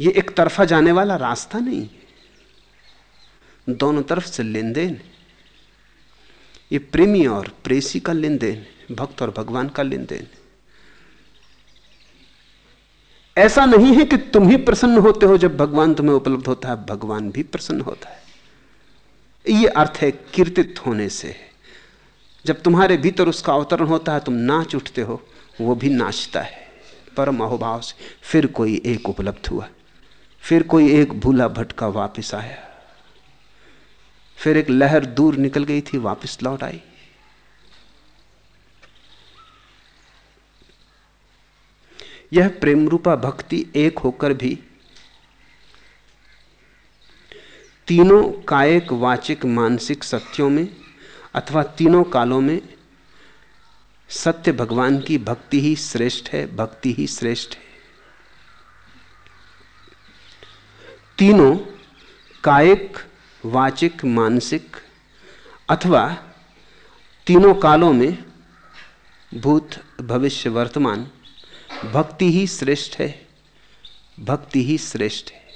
ये एक तरफा जाने वाला रास्ता नहीं है। दोनों तरफ़ से लेन देन ये प्रेमी और प्रेसी का लेन देन भक्त और भगवान का लेन देन ऐसा नहीं है कि तुम ही प्रसन्न होते हो, जब भगवान तुम्हें उपलब्ध होता है, भगवान भी प्रसन्न होता है। ये अर्थ है कीर्तित होने से। जब तुम्हारे भीतर उसका अवतरण होता है, तुम नाच उठते हो, वो भी नाचता है। परम अहोभाव से फिर कोई एक उपलब्ध हुआ, फिर कोई एक भूला भटका वापिस आया। फिर एक लहर दूर निकल गई थी, वापस लौट आई। यह प्रेम रूपा भक्ति एक होकर भी तीनों कायिक वाचिक मानसिक सत्यों में अथवा तीनों कालों में सत्य भगवान की भक्ति ही श्रेष्ठ है, भक्ति ही श्रेष्ठ है। तीनों कायिक वाचिक, मानसिक, अथवा तीनों कालों में भूत, भविष्य, वर्तमान, भक्ति ही श्रेष्ठ है। भक्ति ही श्रेष्ठ है,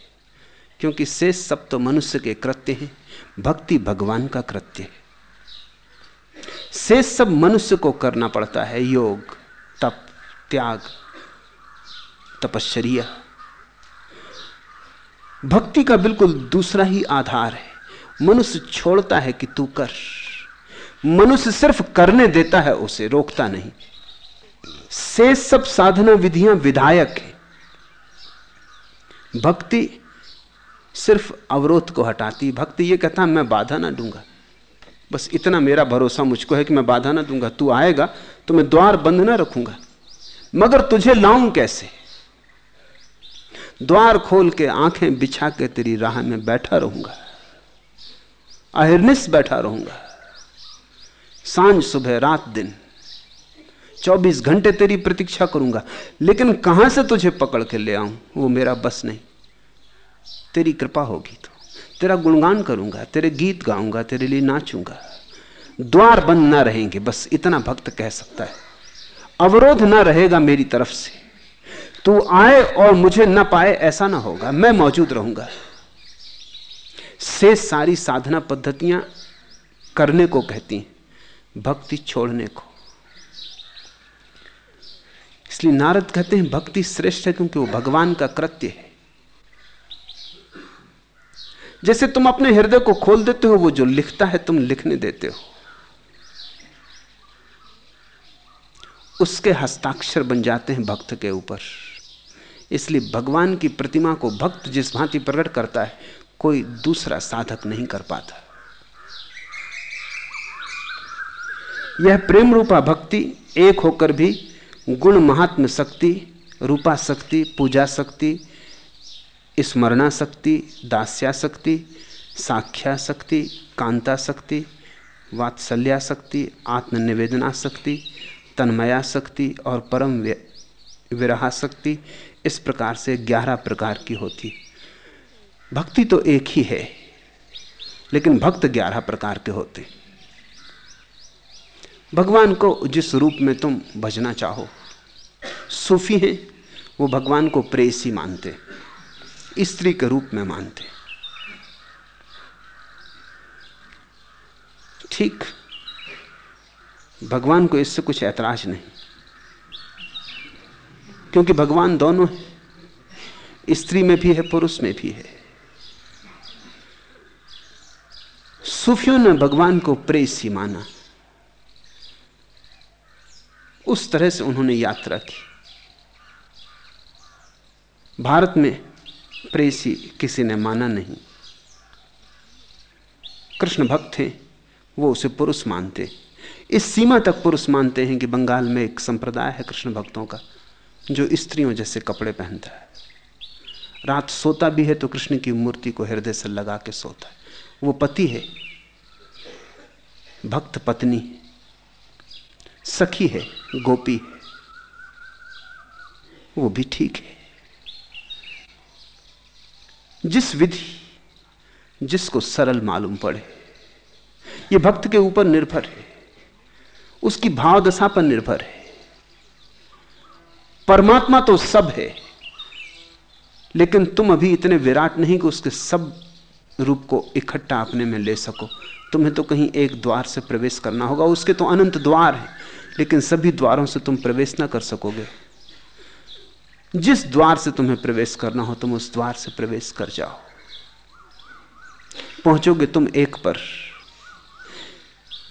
क्योंकि शेष सब तो मनुष्य के कृत्य हैं। भक्ति भगवान का कृत्य है। शेष सब मनुष्य को करना पड़ता है। योग, तप, त्याग, तपश्चर्या। भक्ति का बिल्कुल दूसरा ही आधार है। मनुष्य छोड़ता है कि तू कर। मनुष्य सिर्फ़ करने देता है, उसे रोकता नहीं। से सब साधना विधियाँ विधायक है। भक्ति सिर्फ़ अवरोध को हटाती भक्ति ये कहता मैं बाधा ना दूँगा। बस इतना मेरा भरोसा मुझको है कि मैं बाधा ना दूँगा। तू आएगा तो मैं द्वार बंद ना रखूँगा। मगर तुझे लाऊं कैसे? द्वार खोल के आँखें बिछा के तेरी राह में बैठा रहूँगा। अहिर्निश बैठा रहूँगा। साँझ, सुबह, रात, दिन। 24 घंटे तेरी प्रतीक्षा करूँगा। लेकिन कहाँ से तुझे पकड़ के ले आऊँ? वो मेरा बस नहीं। तेरी कृपा होगी तो। तेरा गुणगान करूँगा, तेरे गीत गाऊँगा, तेरे लिए नाचूँगा। द्वार बंद ना रहेंगे, बस इतना भक्त कह सकता है। अवरोध ना रहेगा मेरी तरफ़ से। तू आए और मुझे न पाए ऐसा ना होगा। मैं मौजूद रहूँगा। से सारी साधना पद्धतियाँ करने को कहती हैं, भक्ति छोड़ने को। इसलिए नारद कहते हैं, भक्ति श्रेष्ठ है क्योंकि वो भगवान का कृत्य है। जैसे तुम अपने हृदय को खोल देते हो, वो जो लिखता है तुम लिखने देते हो। उसके हस्ताक्षर बन जाते हैं भक्त के ऊपर। इसलिए भगवान की प्रतिमा को भक्त जिस भांति प्रकट करता है कोई दूसरा साधक नहीं कर पाता। यह प्रेम रूपा भक्ति, एक होकर भी गुण महात्म शक्ति, रूपा शक्ति, पूजा शक्ति, स्मरणा शक्ति, दास्या शक्ति, साख्या शक्ति, कांता शक्ति, वात्सल्या शक्ति, आत्मनिवेदना शक्ति, तन्मया शक्ति और परम विरहा शक्ति इस प्रकार से ग्यारह प्रकार की होती। भक्ति तो एक ही है, लेकिन भक्त ग्यारह प्रकार के होते। भगवान को जिस रूप में तुम भजना चाहो, सूफी हैं, वो भगवान को प्रेसी मानते, स्त्री के रूप में मानते। ठीक, भगवान को इससे कुछ ऐतराज नहीं, क्योंकि भगवान दोनों है, स्त्री में भी है, पुरुष में भी है। सूफियों ने भगवान को प्रेसी माना। उस तरह से उन्होंने यात्रा की। भारत में प्रेसी किसी ने माना नहीं। कृष्ण भक्त थे, वो उसे पुरुष मानते। इस सीमा तक पुरुष मानते हैं कि बंगाल में एक संप्रदाय है कृष्ण भक्तों का, जो स्त्रियों जैसे कपड़े पहनता है। रात सोता भी है तो कृष्ण की मूर्ति को हृदय से लगा के सोता है। वो पति है, भक्त पत्नी सखी है, गोपी है, वो भी ठीक है। जिस विधि, जिसको सरल मालूम पड़े, ये भक्त के ऊपर निर्भर है, उसकी भाव दशा पर निर्भर है। परमात्मा तो सब है, लेकिन तुम अभी इतने विराट नहीं कि उसके सब रूप को इकट्ठा अपने में ले सको। तुम्हें तो कहीं एक द्वार से प्रवेश करना होगा, उसके तो अनंत द्वार हैं, लेकिन सभी द्वारों से तुम प्रवेश ना कर सकोगे। जिस द्वार से तुम्हें प्रवेश करना हो, तुम उस द्वार से प्रवेश कर जाओ। पहुंचोगे तुम एक पर।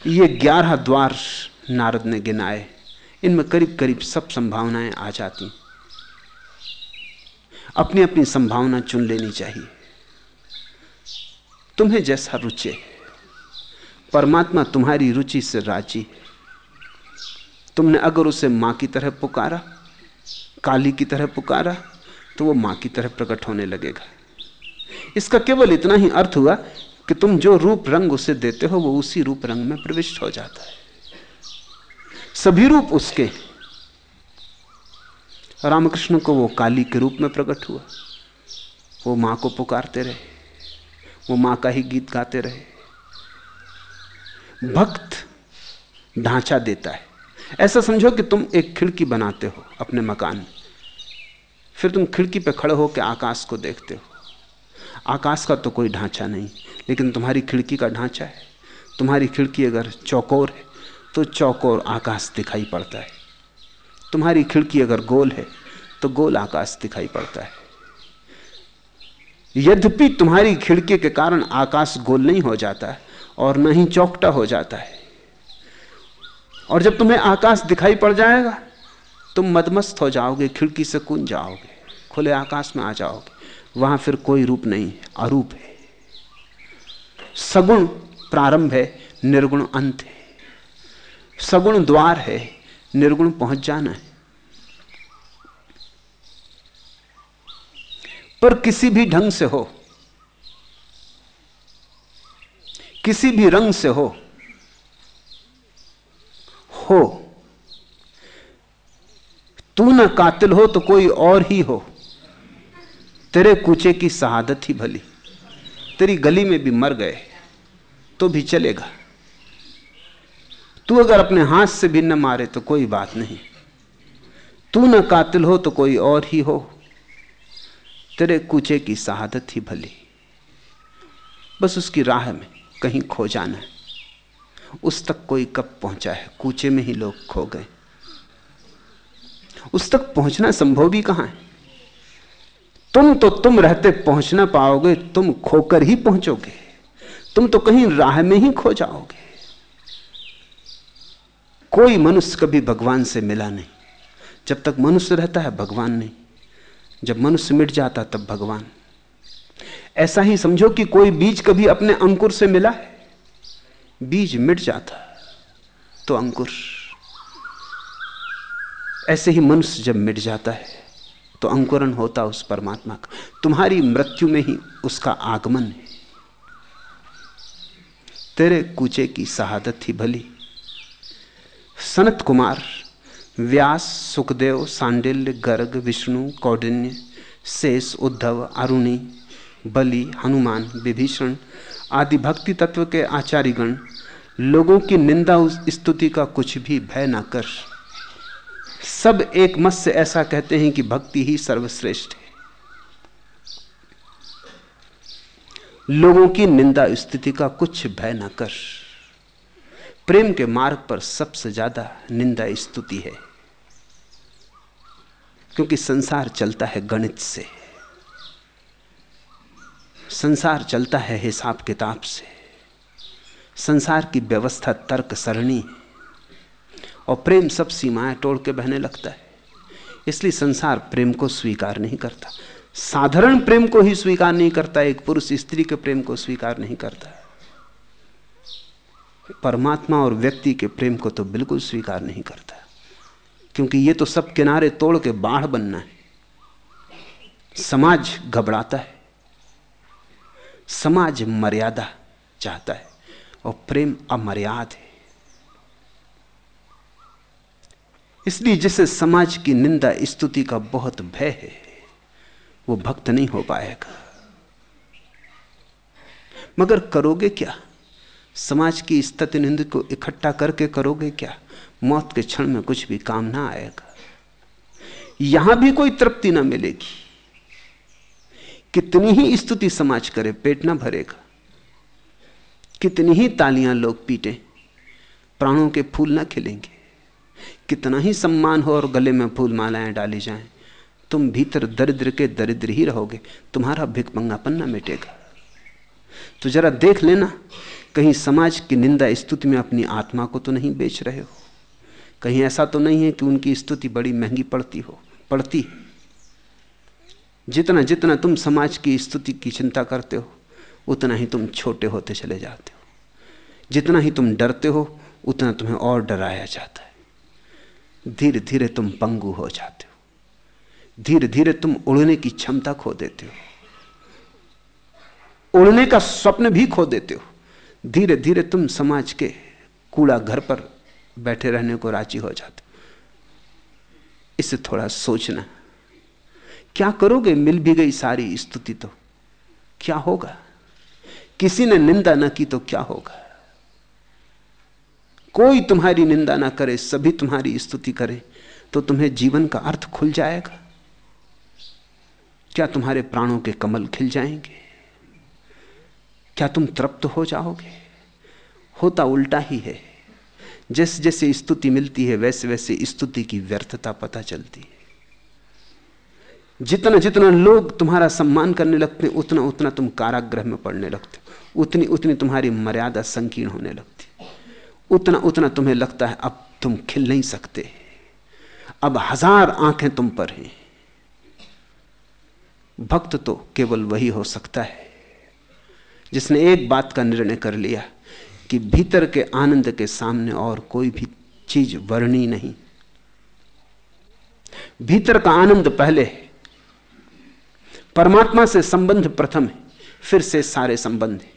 ये ग्यारह द्वार नारद ने गिनाए। इनमें करीब करीब सब संभावनाएँ आ जाती। अपनी अपनी संभावना चुन लेनी चाहिए। तुम्हें जैसा रुचे परमात्मा तुम्हारी रुचि से राज़ी है। तुमने अगर उसे माँ की तरह पुकारा, काली की तरह पुकारा तो वो माँ की तरह प्रकट होने लगेगा। इसका केवल इतना ही अर्थ हुआ कि तुम जो रूप रंग उसे देते हो, वो उसी रूप रंग में प्रविष्ट हो जाता है। सभी रूप उसके रामकृष्ण को वो काली के रूप में प्रकट हुआ। वो माँ को पुकारते रहे। वो माँ का ही गीत गाते रहे। भक्त ढांचा देता है। ऐसा समझो कि तुम एक खिड़की बनाते हो अपने मकान में। फिर तुम खिड़की पर खड़े होकर आकाश को देखते हो। आकाश का तो कोई ढांचा नहीं, लेकिन तुम्हारी खिड़की का ढांचा है। तुम्हारी खिड़की अगर चौकोर है तो चौकोर आकाश दिखाई पड़ता है। तुम्हारी खिड़की अगर गोल है तो गोल आकाश दिखाई पड़ता है। यद्यपि तुम्हारी खिड़की के कारण आकाश गोल नहीं हो जाता है और न ही चौकटा हो जाता है। और जब तुम्हें आकाश दिखाई पड़ जाएगा, तुम मदमस्त हो जाओगे, खिड़की से कूद जाओगे, खुले आकाश में आ जाओगे। वहाँ फिर कोई रूप नहीं, अरूप है। सगुण प्रारंभ है, निर्गुण अंत है। सगुण द्वार है, निर्गुण पहुँच जाना है। पर किसी भी ढंग से हो, किसी भी रंग से हो हो। तू न कातिल हो तो कोई और ही हो। तेरे कूचे की शहादत ही भली। तेरी गली में भी मर गए तो भी चलेगा। तू अगर अपने हाथ से भी न मारे तो कोई बात नहीं। तू न कातिल हो तो कोई और ही हो। तेरे कूचे की शहादत ही भली। बस उसकी राह में कहीं खो जाना है। उस तक कोई कब पहुँचा है? कूचे में ही लोग खो गए। उस तक पहुँचना संभव भी कहाँ है? तुम तो तुम रहते पहुँच ना पाओगे, तुम खोकर ही पहुंचोगे। तुम तो कहीं राह में ही खो जाओगे। कोई मनुष्य कभी भगवान से मिला नहीं। जब तक मनुष्य रहता है, भगवान नहीं। जब मनुष्य मिट जाता तब भगवान। ऐसा ही समझो कि कोई बीज कभी अपने अंकुर से मिला है। बीज मिट जाता तो अंकुर। ऐसे ही मनुष्य जब मिट जाता है तो अंकुरन होता उस परमात्मा का। तुम्हारी मृत्यु में ही उसका आगमन है। तेरे कूचे की शहादत ही भली। सनत कुमार व्यास, सुखदेव, सांडिल्य, गर्ग, विष्णु, कौडिन्य, शेष, उद्धव, अरुणी, बलि, हनुमान, विभीषण आदि भक्ति तत्व के आचार्यगण, लोगों की निंदा स्तुति का कुछ भी भय ना कर। सब एक मत से ऐसा कहते हैं कि भक्ति ही सर्वश्रेष्ठ है। लोगों की निंदा स्थिति का कुछ भय ना कर। प्रेम के मार्ग पर सबसे ज़्यादा निंदा स्तुति है। क्योंकि संसार चलता है गणित से। संसार चलता है हिसाब किताब से। संसार की व्यवस्था तर्क सरणी और प्रेम सब सीमाएँ तोड़ के बहने लगता है। इसलिए संसार प्रेम को स्वीकार नहीं करता। साधारण प्रेम को ही स्वीकार नहीं करता, एक पुरुष स्त्री के प्रेम को स्वीकार नहीं करता। परमात्मा और व्यक्ति के प्रेम को तो बिल्कुल स्वीकार नहीं करता। क्योंकि ये तो सब किनारे तोड़ के बाढ़ बनना है। समाज घबराता है। समाज मर्यादा चाहता है और प्रेम अमर्याद है। इसलिए जिसे समाज की निंदा स्तुति का बहुत भय है, वो भक्त नहीं हो पाएगा। मगर करोगे क्या? समाज की स्तुति निंद को इकट्ठा करके करोगे क्या? मौत के क्षण में कुछ भी काम ना आएगा। यहाँ भी कोई तृप्ति ना मिलेगी। कितनी ही स्तुति समाज करे, पेट ना भरेगा। कितनी ही तालियाँ लोग पीटे, प्राणों के फूल ना खिलेंगे। कितना ही सम्मान हो और गले में फूल मालाएँ डाली जाएँ, तुम भीतर दरिद्र के दरिद्र ही रहोगे, तुम्हारा भिकमंगापन ना मिटेगा। तो जरा देख लेना, कहीं समाज की निंदा स्तुति में अपनी आत्मा को तो नहीं बेच रहे हो। कहीं ऐसा तो नहीं है कि उनकी स्तुति बड़ी महँगी पड़ती हो, पड़ती जितना जितना तुम समाज की स्तुति की चिंता करते हो, उतना ही तुम छोटे होते चले जाते हो। जितना ही तुम डरते हो, उतना तुम्हें और डराया जाता है। धीरे धीरे तुम पंगु हो जाते हो। धीरे धीरे तुम उड़ने की क्षमता खो देते हो। उड़ने का स्वप्न भी खो देते हो। धीरे धीरे तुम समाज के कूड़ा घर पर बैठे रहने को राज़ी हो जाते। इसे थोड़ा सोचना। क्या करोगे? मिल भी गई सारी स्तुति तो। क्या होगा? किसी ने निंदा ना की तो क्या होगा? कोई तुम्हारी निंदा ना करे, सभी तुम्हारी स्तुति करे तो तुम्हें जीवन का अर्थ खुल जाएगा। क्या तुम्हारे प्राणों के कमल खिल जाएँगे? क्या तुम तृप्त हो जाओगे? होता उल्टा ही है। जैसे जैसे स्तुति मिलती है वैसे वैसे स्तुति की व्यर्थता पता चलती है। जितना जितना लोग तुम्हारा सम्मान करने लगते हैं, उतना उतना तुम कारागृह में पड़ने लगते हो। उतनी उतनी तुम्हारी मर्यादा संकीर्ण होने लगती उतना उतना तुम्हें लगता है, अब तुम खिल नहीं सकते। अब हज़ार आँखें तुम पर हैं। भक्त तो केवल वही हो सकता है, जिसने एक बात का निर्णय कर लिया। कि भीतर के आनंद के सामने और कोई भी चीज़ वर्णी नहीं। भीतर का आनंद पहले है। परमात्मा से संबंध प्रथम है, फिर से सारे संबंध है।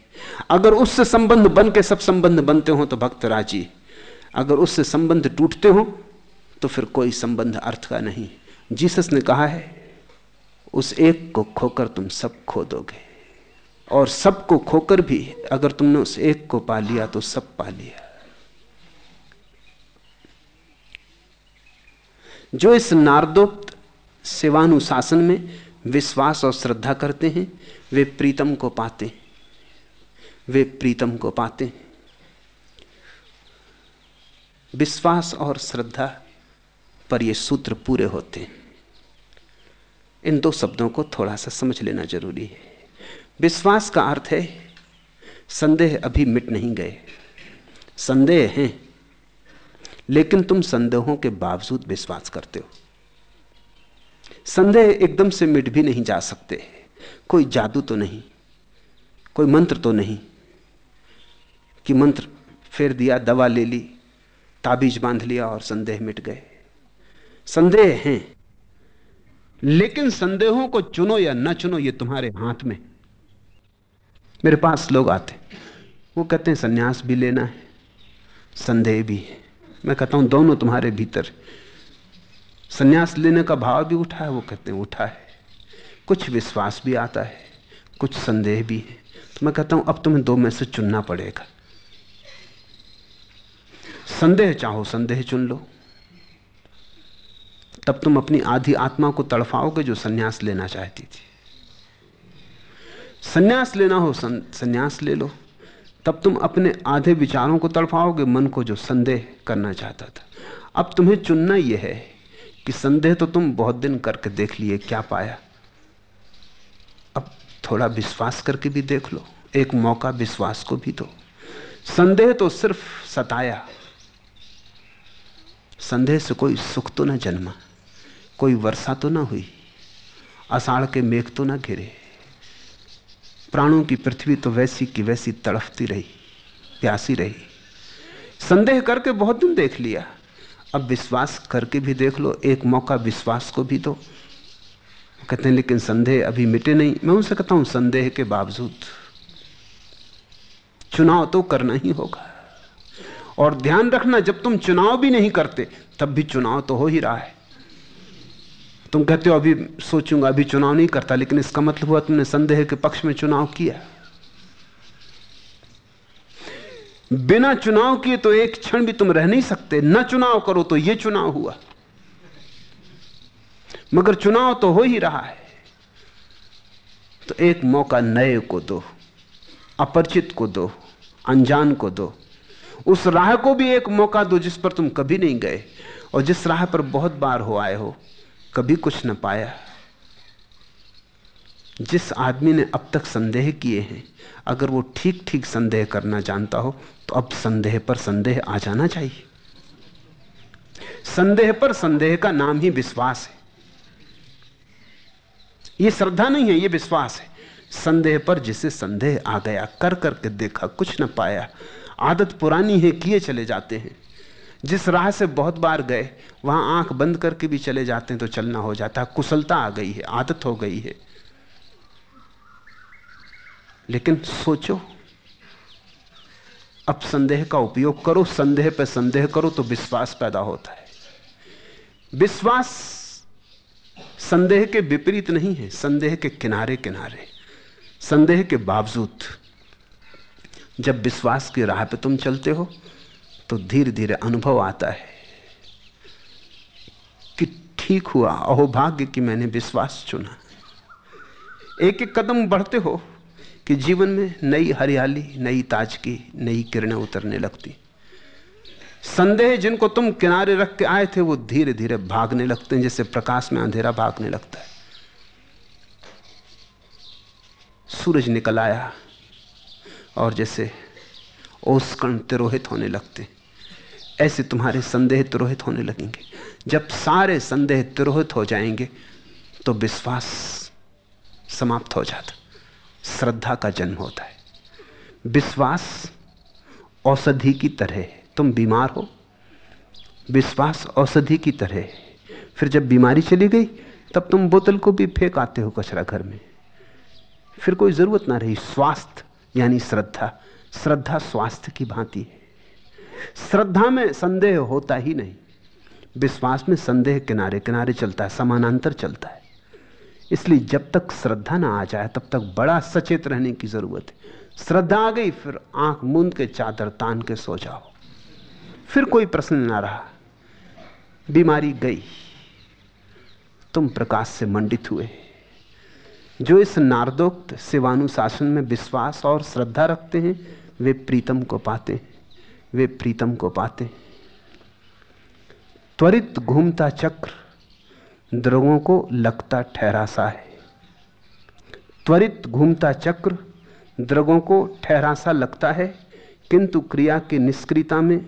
अगर उससे संबंध बन के सब संबंध बनते हो तो भक्त राज़ी अगर उससे संबंध टूटते हो तो फिर कोई संबंध अर्थ का नहीं। जीसस ने कहा है, उस एक को खोकर तुम सब खो दोगे। और सबको खोकर भी अगर तुमने उस एक को पा लिया तो सब पा लिया। जो इस नारदोक्त सेवानुशासन में विश्वास और श्रद्धा करते हैं, वे प्रीतम को पाते हैं। वे प्रीतम को पाते हैं। विश्वास और श्रद्धा पर ये सूत्र पूरे होते हैं। इन दो शब्दों को थोड़ा सा समझ लेना ज़रूरी है। विश्वास का अर्थ है, संदेह अभी मिट नहीं गए। संदेह हैं, लेकिन तुम संदेहों के बावजूद विश्वास करते हो। संदेह एकदम से मिट भी नहीं जा सकते। कोई जादू तो नहीं, कोई मंत्र तो नहीं कि मंत्र फेर दिया, दवा ले ली, ताबीज बाँध लिया और संदेह मिट गए। संदेह हैं, लेकिन संदेहों को चुनो या न चुनो, ये तुम्हारे हाथ में मेरे पास लोग आते। वो कहते हैं, सन्यास भी लेना है, संदेह भी है। मैं कहता हूँ, दोनों तुम्हारे भीतर सन्यास लेने का भाव भी उठा है, वो कहते हैं, उठा है। कुछ विश्वास भी आता है, कुछ संदेह भी है। तो मैं कहता हूँ, अब तुम्हें दो में से चुनना पड़ेगा। संदेह चाहो, संदेह चुन लो। तब तुम अपनी आधी आत्मा को तड़फाओगे जो सन्यास लेना चाहती थी। सन्यास लेना हो सन्यास ले लो। तब तुम अपने आधे विचारों को तड़पाओगे मन को जो संदेह करना चाहता था। अब तुम्हें चुनना यह है कि संदेह तो तुम बहुत दिन करके देख लिए, क्या पाया? अब थोड़ा विश्वास करके भी देख लो, एक मौका विश्वास को भी दो। संदेह तो सिर्फ़ सताया। संदेह से कोई सुख तो ना जन्मा, कोई वर्षा तो ना हुई अषाढ़ के मेघ तो ना घिरे। प्राणों की पृथ्वी तो वैसी की वैसी तड़फती रही, प्यासी रही। संदेह करके बहुत दिन देख लिया। अब विश्वास करके भी देख लो, एक मौका विश्वास को भी दो। कहते हैं, लेकिन संदेह अभी मिटे नहीं। मैं उनसे कहता हूँ, संदेह के बावजूद चुनाव तो करना ही होगा। और ध्यान रखना, जब तुम चुनाव भी नहीं करते, तब भी चुनाव तो हो ही रहा है। तुम कहते हो अभी सोचूँगा, अभी चुनाव नहीं करता, लेकिन इसका मतलब हुआ तुमने संदेह के पक्ष में चुनाव किया। बिना चुनाव किए तो एक क्षण भी तुम रह नहीं सकते, न चुनाव करो तो यह चुनाव हुआ। मगर चुनाव तो हो ही रहा है। तो एक मौका नए को दो, अपरिचित को दो, अनजान को दो। उस राह को भी एक मौका दो जिस पर तुम कभी नहीं गए, और जिस राह पर बहुत बार हो आए हो। कभी कुछ न पाया। जिस आदमी ने अब तक संदेह किए हैं, अगर वो ठीक ठीक संदेह करना जानता हो तो अब संदेह पर संदेह आ जाना चाहिए। संदेह पर संदेह का नाम ही विश्वास है। ये श्रद्धा नहीं है, ये विश्वास है। संदेह पर जिसे संदेह आ गया कर करके देखा, कुछ न पाया, आदत पुरानी है, किए चले जाते हैं। जिस राह से बहुत बार गए, वहाँ आँख बंद करके भी चले जाते हैं तो चलना हो जाता है। कुशलता आ गई है, आदत हो गई है। लेकिन सोचो, अब संदेह का उपयोग करो, संदेह पर संदेह करो तो विश्वास पैदा होता है। विश्वास संदेह के विपरीत नहीं है, संदेह के किनारे किनारे, संदेह के बावजूद। जब विश्वास की राह पे तुम चलते हो तो धीरे धीरे अनुभव आता है कि ठीक हुआ, अहोभाग्य कि मैंने विश्वास चुना। एक एक कदम बढ़ते हो कि जीवन में नई हरियाली, नई ताजगी, नई किरणें उतरने लगती। संदेह जिनको तुम किनारे रख के आए थे, वो धीरे धीरे भागने लगते हैं, जैसे प्रकाश में अंधेरा भागने लगता है। सूरज निकल आया, और जैसे ओस्कण तिरोहित होने लगते ऐसे तुम्हारे संदेह तिरोहित होने लगेंगे। जब सारे संदेह तिरोहित हो जाएँगे तो विश्वास समाप्त हो जाता। श्रद्धा का जन्म होता है। विश्वास औषधि की तरह है। तुम बीमार हो। विश्वास औषधि की तरह है। फिर जब बीमारी चली गई, तब तुम बोतल को भी फेंक आते हो कचरा घर में। फिर कोई ज़रूरत ना रही। स्वास्थ्य, यानी श्रद्धा। श्रद्धा स्वास्थ्य की भांति है। श्रद्धा में संदेह होता ही नहीं। विश्वास में संदेह किनारे किनारे चलता है, समानांतर चलता है। इसलिए जब तक श्रद्धा ना आ जाए, तब तक बड़ा सचेत रहने की ज़रूरत है। श्रद्धा आ गई, फिर आँख मूंद के चादर तान के सो जाओ। फिर कोई प्रश्न ना रहा, बीमारी गई, तुम प्रकाश से मंडित हुए। जो इस नारदोक्त शिवानुशासन में विश्वास और श्रद्धा रखते हैं वे प्रीतम को पाते, वे प्रीतम को पाते। त्वरित घूमता चक्र द्रवों को लगता ठहरासा है। त्वरित घूमता चक्र द्रगों को ठहरासा लगता है, किंतु क्रिया के निष्क्रियता में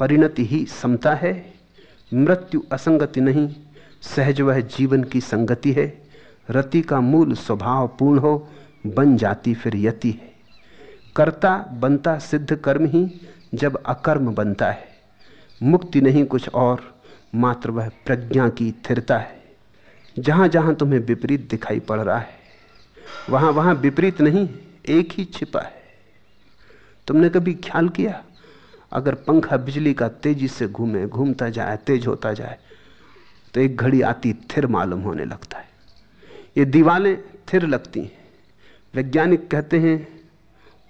परिणति ही समता है। मृत्यु असंगति नहीं, सहज वह जीवन की संगति है। रति का मूल स्वभाव पूर्ण हो, बन जाती फिर यति है। कर्ता बनता सिद्ध कर्म ही जब अकर्म बनता है। मुक्ति नहीं कुछ और, मात्र वह प्रज्ञा की थिरता है। जहाँ जहाँ तुम्हें विपरीत दिखाई पड़ रहा है वहाँ वहाँ विपरीत नहीं, एक ही छिपा है। तुमने कभी ख्याल किया? अगर पंखा बिजली का तेज़ी से घूमे, घूमता जाए, तेज होता जाए तो एक घड़ी आती, थिर मालूम होने लगता है। ये दीवालें थिर लगती हैं। वैज्ञानिक कहते हैं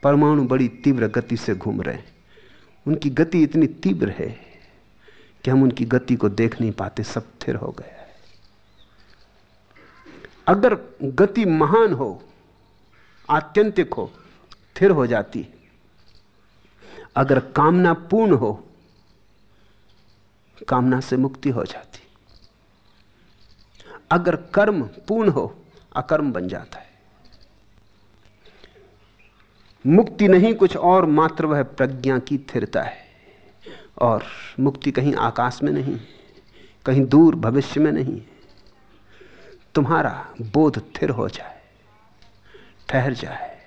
परमाणु बड़ी तीव्र गति से घूम रहे हैं। उनकी गति इतनी तीव्र है कि हम उनकी गति को देख नहीं पाते, सब थिर हो गया है। अगर गति महान हो, आत्यंतिक हो, थिर हो जाती, अगर कामना पूर्ण हो, कामना से मुक्ति हो जाती। अगर कर्म पूर्ण हो, अकर्म बन जाता है। मुक्ति नहीं, कुछ और मात्र वह प्रज्ञा की थिरता है। और मुक्ति कहीं आकाश में नहीं, कहीं दूर भविष्य में नहीं। तुम्हारा बोध थिर हो जाए, ठहर जाए।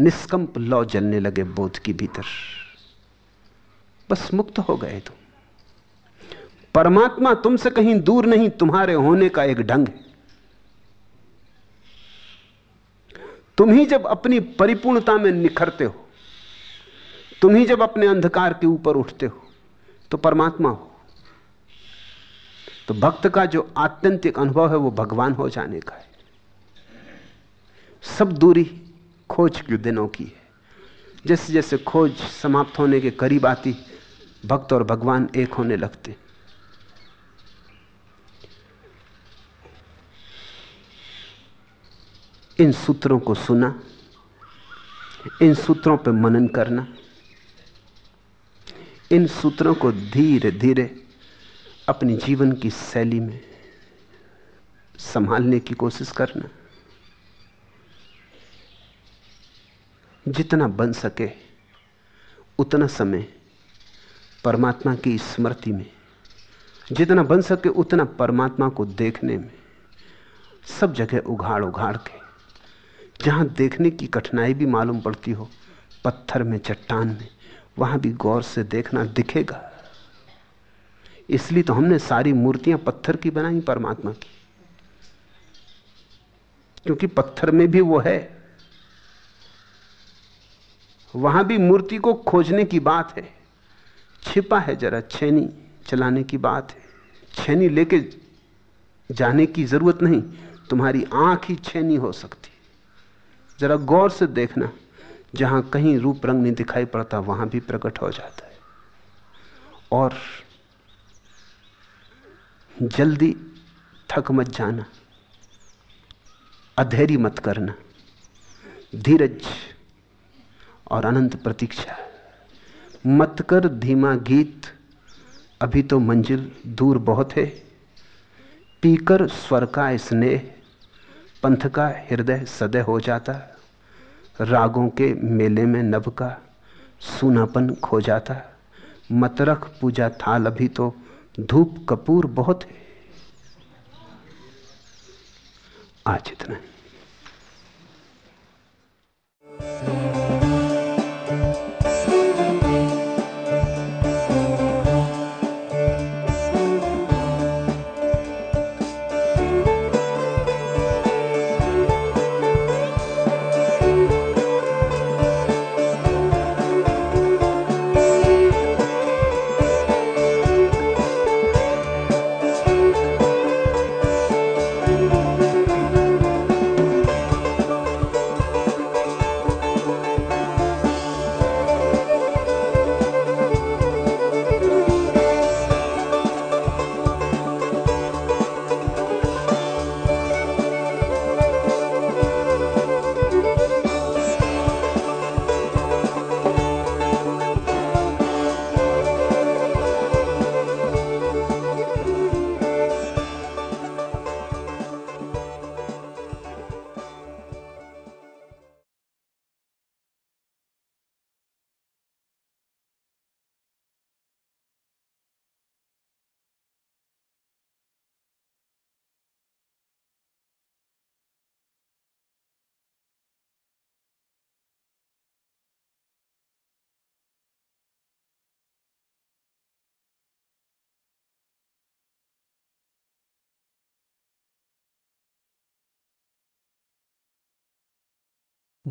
निष्कंप लौ जलने लगे बोध की भीतर। बस मुक्त हो गए तुम। परमात्मा तुमसे कहीं दूर नहीं, तुम्हारे होने का एक ढंग है। तुम ही जब अपनी परिपूर्णता में निखरते हो, तुम ही जब अपने अंधकार के ऊपर उठते हो तो परमात्मा हो। तो भक्त का जो आत्यंतिक अनुभव है, वो भगवान हो जाने का है। सब दूरी खोज के दिनों की है। जैसे जैसे खोज समाप्त होने के करीब आती, भक्त और भगवान एक होने लगते। इन सूत्रों को सुना, इन सूत्रों पर मनन करना, इन सूत्रों को धीरे धीरे अपनी जीवन की शैली में संभालने की कोशिश करना। जितना बन सके, उतना समय परमात्मा की स्मृति में, जितना बन सके, उतना परमात्मा को देखने में, सब जगह उघाड़ उघाड़ के जहाँ देखने की कठिनाई भी मालूम पड़ती हो, पत्थर में, चट्टान में, वहाँ भी गौर से देखना दिखेगा। इसलिए तो हमने सारी मूर्तियाँ पत्थर की बनाई, परमात्मा की। क्योंकि पत्थर में भी वो है। वहाँ भी मूर्ति को खोजने की बात है। छिपा है जरा, छेनी चलाने की बात है। छेनी लेके जाने की ज़रूरत नहीं, तुम्हारी आँख ही छेनी हो सकती। जरा गौर से देखना, जहाँ कहीं रूप रंग नहीं दिखाई पड़ता, वहाँ भी प्रकट हो जाता है। और जल्दी थक मत जाना, अधेरी मत करना। धीरज और अनंत प्रतीक्षा। मत कर धीमा गीत, अभी तो मंजिल दूर बहुत है। पीकर स्वर का स्नेह पंथ का हृदय सदै हो जाता, रागों के मेले में नभ का सूनापन खो जाता। मत रख पूजा थाल अभी तो धूप कपूर बहुत है। आज इतना ही।